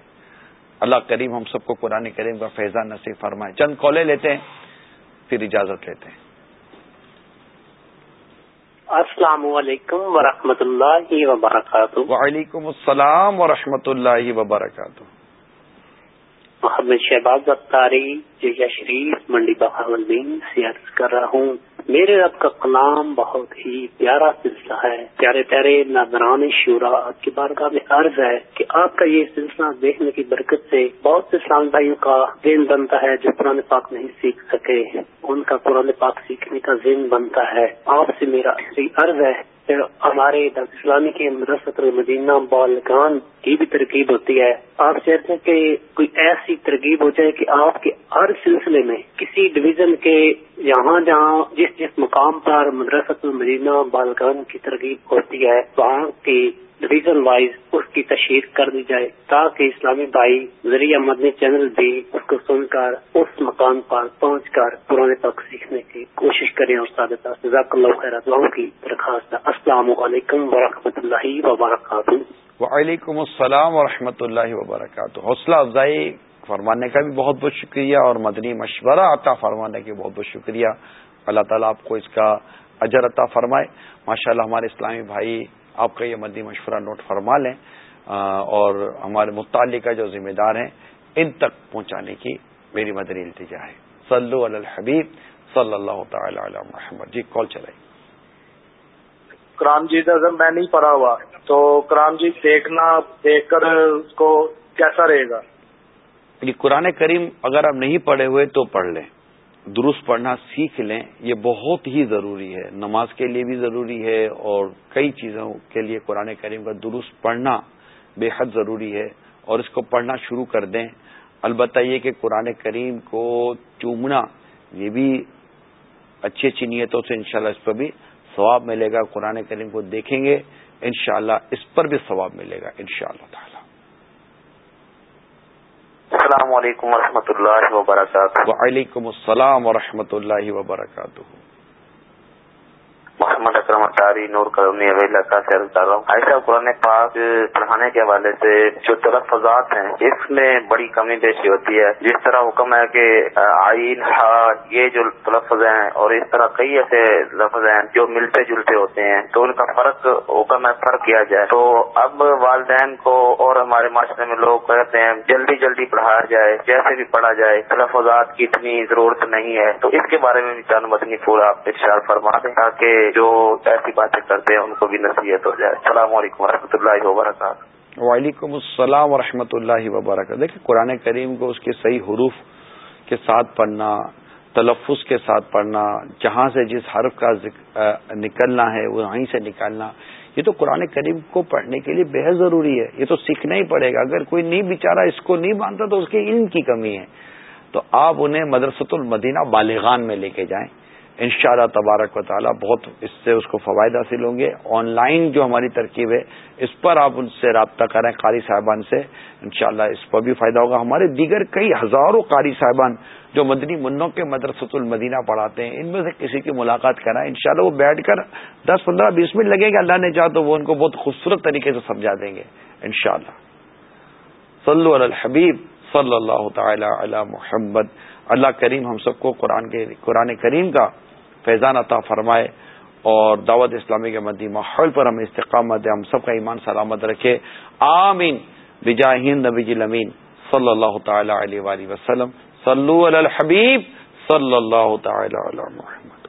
اللہ کریم ہم سب کو قرآن کریم کا فیضان نصیب فرمائے۔ چند کالے لیتے ہیں پھر اجازت لیتے ہیں۔ السلام علیکم ورحمۃ اللہ وبرکاتہ۔ وعلیکم السلام ورحمۃ اللہ وبرکاتہ۔ محمد شہباز اختاری جیا شریف، منڈی بہاول دین سے عرض کر رہا ہوں، میرے رب کا کلام بہت ہی پیارا سلسلہ ہے۔ پیارے پیارے ناظران شورا، آپ کی بارگاہ میں عرض ہے کہ آپ کا یہ سلسلہ دیکھنے کی برکت سے بہت سے اسلام بھائیوں کا ذہن بنتا ہے جو قرآن پاک نہیں سیکھ سکے۔ ان کا قرآن پاک سیکھنے کا ذہن بنتا ہے۔ آپ سے میرا عرض ہے ہمارے اسلامی کے مدرسۃ المدینہ بالکان کی بھی ترکیب ہوتی ہے۔ آپ چاہتے ہیں کہ کوئی ایسی ترکیب ہو جائے کہ آپ کے ہر سلسلے میں کسی ڈویژن کے یہاں جہاں جس جس مقام پر مدرسۃ المدینہ بالکان کی ترکیب ہوتی ہے، وہاں کی ڈویژن وائز اس کی تشہیر کر دی جائے تاکہ اسلامی بھائی ذریعہ مدنی چینل بھی اس کو سن کر، اس مقام پر پہنچ کر پرانے تک سیکھنے کی کوشش کریں اور جزاک اللہ خیر کی درخواست السلام علیکم ورحمۃ اللہ وبرکاتہ۔ وعلیکم السلام ورحمۃ اللہ وبرکاتہ۔ حوصلہ افزائی فرمانے کا بھی بہت بہت شکریہ اور مدنی مشورہ عطا فرمانے کا بہت بہت شکریہ۔ اللہ تعالیٰ آپ کو اس کا اجر عطا فرمائے۔ ماشاء اللہ ہمارے اسلامی بھائی آپ کا یہ مدی مشورہ نوٹ فرما لیں اور ہمارے متعلقہ جو ذمہ دار ہیں ان تک پہنچانے کی میری مدنی التجا ہے۔ صلو علی الحبیب صلی اللہ تعالی علی محمد۔ جی کال چلائی۔ کرام جی اگر میں نہیں پڑھا ہوا۔ تو کرام جی دیکھنا دیکھ کر اس کو کیسا رہے گا؟ قرآن کریم اگر آپ نہیں پڑھے ہوئے تو پڑھ لیں۔ درست پڑھنا سیکھ لیں، یہ بہت ہی ضروری ہے۔ نماز کے لیے بھی ضروری ہے اور کئی چیزوں کے لیے قرآن کریم کا درست پڑھنا بے حد ضروری ہے اور اس کو پڑھنا شروع کر دیں۔ البتہ یہ کہ قرآن کریم کو چومنا، یہ بھی اچھی اچھی نیتوں سے انشاءاللہ اس پر بھی ثواب ملے گا۔ قرآن کریم کو دیکھیں گے، انشاءاللہ اس پر بھی ثواب ملے گا، انشاءاللہ تعالی۔ السلام علیکم و اللہ وبرکاتہ۔ وعلیکم السلام و اللہ وبرکاتہ۔ محمد اکرم اٹاری، نور کرونی اویلا کا سیر کر رہا ہوں ایسا قرآن پاک پڑھانے کے حوالے سے جو تلفظات ہیں، اس میں بڑی کمی بیشی ہوتی ہے۔ جس طرح حکم ہے کہ آئین، ہا، یہ جو تلفظ ہیں اور اس طرح کئی ایسے لفظ ہیں جو ملتے جلتے ہوتے ہیں، تو ان کا فرق حکم ہے، فرق کیا جائے۔ تو اب والدین کو اور ہمارے معاشرے میں لوگ کہتے ہیں، جلدی جلدی پڑھایا جائے، جیسے بھی پڑھا جائے، تلفظات کی اتنی ضرورت نہیں ہے۔ تو اس کے بارے میں بھی چند مدنی پورا آپ ارشاد فرما دیں تاکہ جو ایسی باتیں کرتے ہیں، ان کو بھی نصیحت ہو جائے۔ السلام علیکم و اللہ وبرکاتہ۔ وعلیکم السلام و اللہ وبرکاتہ۔ دیکھیں، قرآن کریم کو اس کے صحیح حروف کے ساتھ پڑھنا، تلفظ کے ساتھ پڑھنا، جہاں سے جس حرف کا نکلنا ہے وہیں سے نکالنا، یہ تو قرآن کریم کو پڑھنے کے لیے بے حد ضروری ہے۔ یہ تو سیکھنا ہی پڑے گا۔ اگر کوئی نہیں، بیچارہ اس کو نہیں مانتا، تو اس کے علم کی کمی ہے۔ تو آپ انہیں مدرسۃ المدینہ بالغان میں لے کے جائیں۔ ان شاء اللہ تبارک و تعالیٰ بہت اس سے اس کو فوائد حاصل ہوں گے۔ آن لائن جو ہماری ترکیب ہے، اس پر آپ ان سے رابطہ کریں قاری صاحبان سے۔ انشاءاللہ اس پر بھی فائدہ ہوگا۔ ہمارے دیگر کئی ہزاروں قاری صاحبان جو مدنی منوں کے مدرسۃ المدینہ پڑھاتے ہیں، ان میں سے کسی کی ملاقات کرائیں۔ انشاءاللہ وہ بیٹھ کر دس پندرہ بیس منٹ لگے گا اللہ نے چاہ تو وہ ان کو بہت خوبصورت طریقے سے سمجھا دیں گے۔ انشاءاللہ۔ صلو علی الحبیب صلی اللہ تعالی علی محمد۔ اللہ کریم ہم سب کو قرآن کے، قرآن کریم کا فیضان عطا فرمائے اور دعوت اسلامی کے مدی ماحول پر ہمیں استقامت، ہم سب کا ایمان سلامت رکھے۔ آمین۔ ہند نبی جی صلی اللہ تعالی علیہ وسلم۔ صلو علی الحبیب صلی اللہ تعالی علیہ